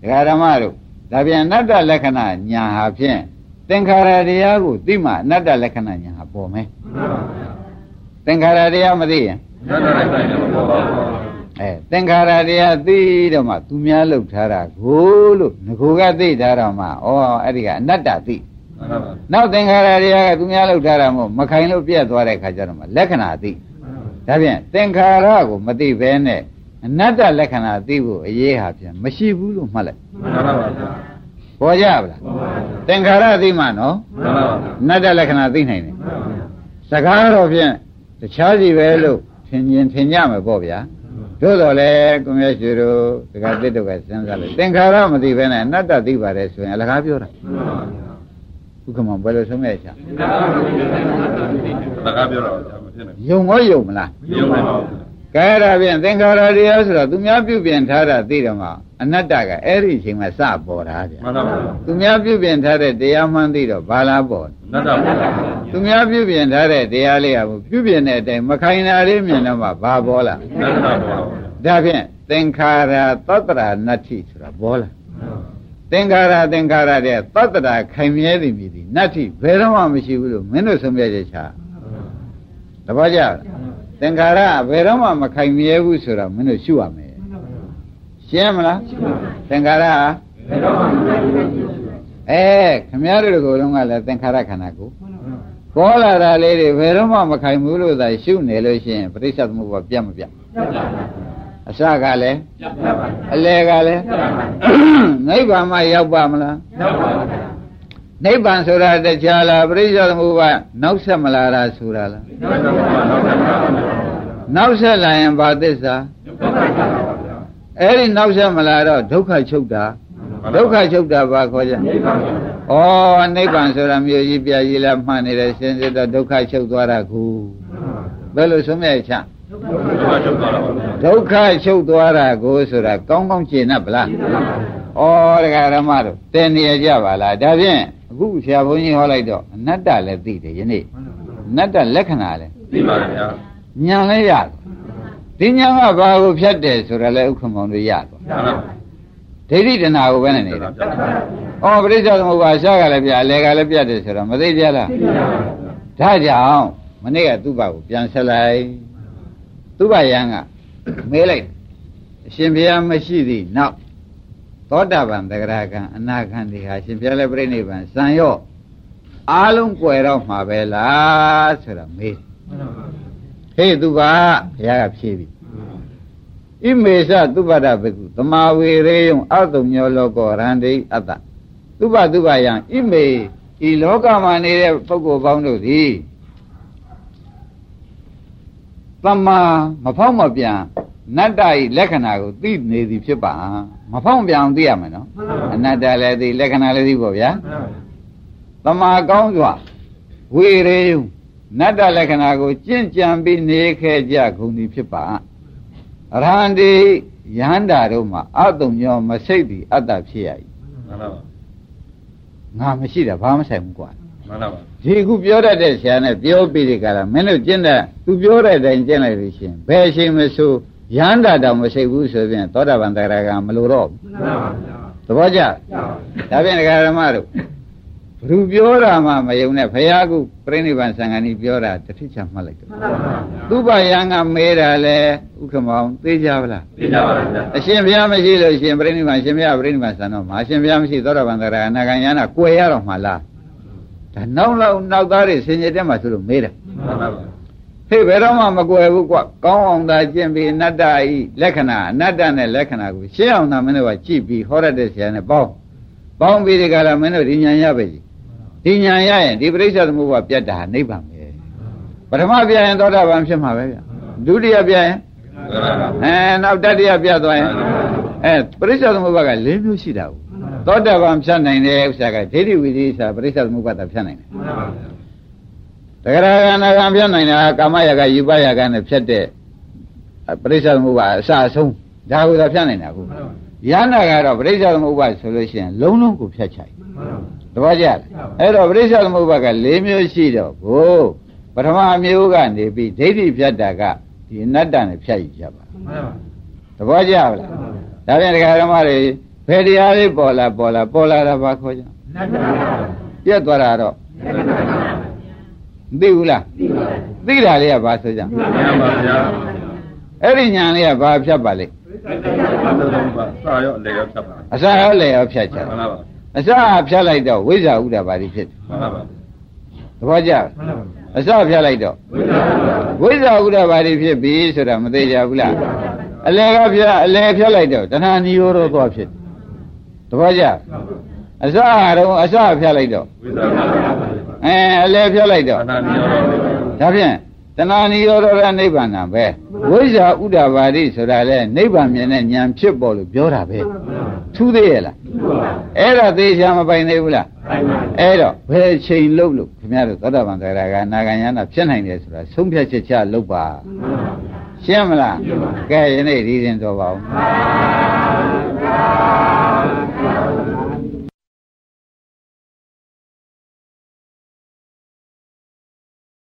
ဒကာဓမ္မတို့ဒါပြန်အနတ္တလက္ခဏာညာဟာဖြင့်သင်္ခါရတရားကိုသိမှအနတ္တလက္ခဏာညာဟာပေါ်မယ်သင်္ခါရတရားမသိရင်နတ်တက်လိုက်ပါညာပါပါ အဲသင်္ခါရတရားသိတော့မှသူများလှုပ်ထားတာကိုလို့ငကိုကသိထားတော့မှဩအဲ့ဒီကအနတ္တသိမှန်ပါဗျာနောက်သင်္ခါရတရားကသူများလှုပ်ထားတာမို့မခိုင်လို့ပြက်သွားတဲ့ခါကျတော့မှလက္ခဏာသိဒါဖြင့်သင်္ခါရကိုမသိဘဲနဲ့အနတ္တလက္ခဏာသိဖို့အရေးဟာဖြင့်မရှိဘူးလို့မှတ်လိုက်မှန်ပါဗျာပေါ်ကြပါလားသင်္ခါရသိမှနော်မှန်ပါဗျာအနတ္တလက္ခဏာသိနိုင်တယ်စကားတော့ဖြင့်တခြားစီပဲလို့ထင်ရင်ထင်ကြမယ်ပေါ့ဗျာ တို့တော်လဲကိုမြတ်ရွှေတို့ဒကာတစ်တော့ကစဉ်းစားလိုက်သင်္ခါရမသိဘဲနဲ့အနတ္တသိပါတယ်ဆိုရင်အလကားပြောတာဥက္ကမဘယ်လိုဆုံးမဲ့ချစကားပြောတော့ဗျာမဖြစ်နိုင်ယုံရောယုံမလားဘူးရုံနိုင်ပါဘူးကဲအဲ့ဒါဖြင့်သင်္ခါရတရားဆိုတော့သူများပြုပြင်ထားတာသိတော့မှအနတ္တကအဲ့ဒီအချိန်မှာစပေါ်တာဗျာမှန်ပါဗျာသူများပြုပြင်ထားတဲ့တရားမှန်သိတော့ဘာလားပေါ် နတ်တက်ပါဗျာသူများပြုပြင်ထားတဲ့တရားလေးကပြုပြင်တဲ့အတိုင်းမခိုင်တာလေးမြင်တော့မှဘာပေါ်လာနတ်တက်ပါဗျာဒါဖြင့်သင်္ခါရသတ္တရာနတ္ထိဆိုတာပေါ်လာသင်္ခါရသင်္ခါရတဲ့သတ္တရာခိုင်မြဲသည်မြည်သည်နတ္ထိဘယ်တော့မှမရှိဘူးလို့မင်းတို့ဆုံးဖြတ်ချက်ချတပည့်ကြလားသင်္ခါရဘယ်တော့မှမခိုင်မြဲဘူးဆိုတော့မင်းတို့ရှုရမယ်ရှင်းမလားသင်္ခါရ အဲခမည်းတော်ကိုယ်လုံးကလည်းသင်္ခါရခန္ဓာကိုပေါ်လာတာလေးတွေဘယ်တော့မှမခိုင်ဘူးလို့သာရှုနေလို့ရှိရင်ပရိစ္ဆေသမုပ္ပါပြတ်မပြတ်အစကလည်းအလယ်ကလည်းနိဗ္ဗာန်မှရောက်ပါမလားနိဗ္ဗာန်ဆိုတာတရားလားပရိစ္ဆေသမုပ္ပါနောက်ဆက်မလာတာဆိုတာလားနောက်ဆက်လာရင်ဘာသစ္စာအဲ့ဒီနောက်ဆက်မလာတော့ဒုက္ခချုပ်တာ ဒုက္ခချုပ်တာဘာခေါ်ကြဩနိဗ္ဗာန်ဆိုတာမြို့ကြီးပြကြီးလားမှန်နေတယ်စဉ်းစစ်တော့ဒုက္ခချုပ်သွားတာကူဘယ်လိုဆုံးမြတ်ချဒုက္ခချုပ်သွားတာပါဒုက္ခချုပ်သွားတာကိုဆိုတာကောင်းကောင်းရှင်း납ဗလားဩတရားဓမ္မတို့တင်နေကြပါလားဒါဖြင့်အခုဆရာဘုန်းကြီးဟောလိုက်တော့အနတ္တလည်းသိတယ်ယနေ့အနတ္တလက္ခဏာလည်းသိပါတယ်ဗျာဉာဏ်လည်းရတယ်ဒီဉာဏ်ကဘာကိုဖြတ်တယ်ဆိုတာလည်းဥက္ကမောင်တို့ရသွားမှန်ပါ ဒိဋ္ဌိတဏှာကိုပဲနဲ့နေတာဗျာဩပရိစ္ဆေသမုပ္ပါရှားကလည်းပြအလဲကလည်းပြတ်တယ်ဆိုတော့မသိကြလားဒါကြောင့်မနေ့ကသူ့ဘာကိုပြန်ဆက်လိုက်သူ့ဘာယံကမေးလိုက်အရှင်ဘုရားမရှိသည့်နောက်သောတာပန်သဂရကံအနာခံဒီဟာရှင်ဘုရားလည်းပြိဋိဘံစံရော့အားလုံးကွယ်တော့မှာပဲလားဆိုတာမေးဟေးသူကဘုရားကဖြေပြီ ဣမေသသုပ္ပဒဘိက္ခုသမာဝေရေယံအတုံညောလောကောရန္တိအတ္တသုဘသုဘယံဣမေဤလောကမှာနေတဲ့ပုဂ္ဂိုလ်ပေါင်းတို့သည်သမ္မာမဖောက်မပြန်နတ္တဤလက္ခဏာကိုသိနေသည်ဖြစ်ပါမဖောက်ပြန်အောင်သိရမယ်နော်အနတ္တလည်းသိလက္ခဏာလည်းသိပေါ့ဗျာသမ္မာကောင်းစွာဝေရေယနတ္တလက္ခဏာကိုကျင့်ကြံပြီးနေခဲ့ကြကုန်သည်ဖြစ်ပါ အရဟံတိယန္တာတို့မှာအတုံညောမစိတ်သည်အတ္တဖြစ်ရ၏မှန်ပါပါငါမရှိတာဘာမှဆိုင်ဘူးကွာမှန်ပါပါဒီခုပြောတတ်တဲ့ဆရာနဲ့ပြောပြီးဒီကလာမင်းတို့ကျင့်တဲ့သူပြောတဲ့အတိုင်းကျင့်လိုက်လို့ရှင်ဘယ်အချိန်မဆိုရဟန္တာတောင်မရှိဘူးဆိုပြန်သောတာပန်တဂရကမလိုတော့ဘူးမှန်ပါဗျာသဘောကျဒါဖြင့်ဒကာဓမ္မတို့ ဘုပြောတာမှမယုံနဲ့ဘုရားကုပြိဋိဘံသံဃာနီပြောတာတတိချမှတ်လိုက်တယ်သူပယံကမဲတာလဲဥက္ကမောင်သိကြပါလားသိကြပါပါဗျာအရှင်ဘုရားမရှိလို့ရှင်ပြိဋိဘံရှင်ဘုရားပြိဋိဘံသံတော်မှာရှင်ဘုရားမရှိသောတာပန်တဂရအနာဂံယနာကွယ်ရတော့မှလားဒါနောက်လောက်နောက်သားတွေဆင်ញတဲ့မှာဆိုလို့မဲတယ်မှန်ပါပါဟေ့ဘယ်တော့မှမကွယ်ဘူးကွကောင်းအောင်သာကျင့်ပြီးအနတ္တဤလက္ခဏာအနတ္တနဲ့လက္ခဏာကိုရှင်းအောင်သာမင်းတို့ကကြည့်ပြီးဟောရတဲ့ဆရာနဲ့ပေါင်းပေါင်းပြီးဒီကလာမင်းတို့ဒီညာရပဲကြီး ဒီညာရရင်ဒီပရိစ္ဆေသမုပ္ပါပြတ်တာနိဗ္ဗာန်ပဲပထမပြရင်သောတာပန်ဖြစ်မှာပဲဗျဒုတိယပြရင်အဲနောက်တတိယပြသွားရင်အဲပရိစ္ဆေသမုပ္ပါက၄မျိုးရှိတာကိုသောတာပန်ဖြတ်နိုင်တဲ့ဥစ္စာကဒိဋ္ဌိဝိသေစာပရိစ္ဆေသမုပ္ပါတာဖြတ်နိုင်တယ်တဂရကနာကံဖြတ်နိုင်တာကာမယကယူပယကနဲ့ဖြတ်တဲ့ပရိစ္ဆေသမုပ္ပါအစအဆုံးဒါကိုသာဖြတ်နိုင်တာကိုယန္နာကတော့ပရိစ္ဆေသမုပ္ပါဆိုလို့ရှိရင်လုံးလုံးကိုဖြတ်ချိုက် တပည့်ကြအဲ့တော့ပရိစ္ဆေသမုပ္ပါက၄မျိုးရှိတော့ကိုပထမမျိုးကနေပြီးဒိဋ္ဌိဖြတ်တာကဒီအနတ္တနဲ့ဖြတ်ယူကြပါတပည့်ကြပါလားဒါပြန်ဒကာဓမ္မတွေဘယ်တရားလေးပေါ်လာပေါ်လာပေါ်လာတာဘာခေါ်ကြပြတ်သွားတာတော့သိဘူးလားသိတာလေးကဘာဆိုကြမှန်ပါဗျာအဲ့ဒီညာလေးကဘာဖြတ်ပါလိမ့်စာရောအလေရောဖြတ်ပါအစာရောလေရောဖြတ်ချမှန်ပါပါ အစာဖြတ်လိုက်တော့ဝိဇ္ဇာဥဒ္ဒါပါတိဖြစ်တယ်မှန်ပါပါသဘောကျအစာဖြတ်လိုက်တော့ဝိဇ္ဇာဥဒ္ဒါပါတိဖြစ်ပြီဆိုတာမသေးကြဘူးလားအလေကဖြတ်အလေဖြတ်လိုက်တော့တဏှာနိရောဓသွားဖြစ်သဘောကျအစာတော့အစာဖြတ်လိုက်တော့ဝိဇ္ဇာအဲအလဲဖြတ်လိုက်တော့ဒါဖြင့် တဏှာနိရောဓရနိဗ္ဗာန်ပဲဝိဇ္ဇာဥဒ္ဒဘာတိဆိုတာလဲနိဗ္ဗာန်မြင်တဲ့ဉာဏ်ဖြစ်ပေါ်လို့ပြောတာပဲထူးသေးရဲ့လားအဲ့ဒါသေချာမပိုင်သေးဘူးလားအဲ့တော့ဘယ်ချိန်လုပ်လို့ခင်ဗျားတို့သောတာပန်တရားကနာဂယနာဖြစ်နိုင်တယ်ဆိုတာဆုံးဖြတ်ချက်ချလုပ်ပါရှင်းမလားကဲယနေ့ဒီရင်တော်ပါဦး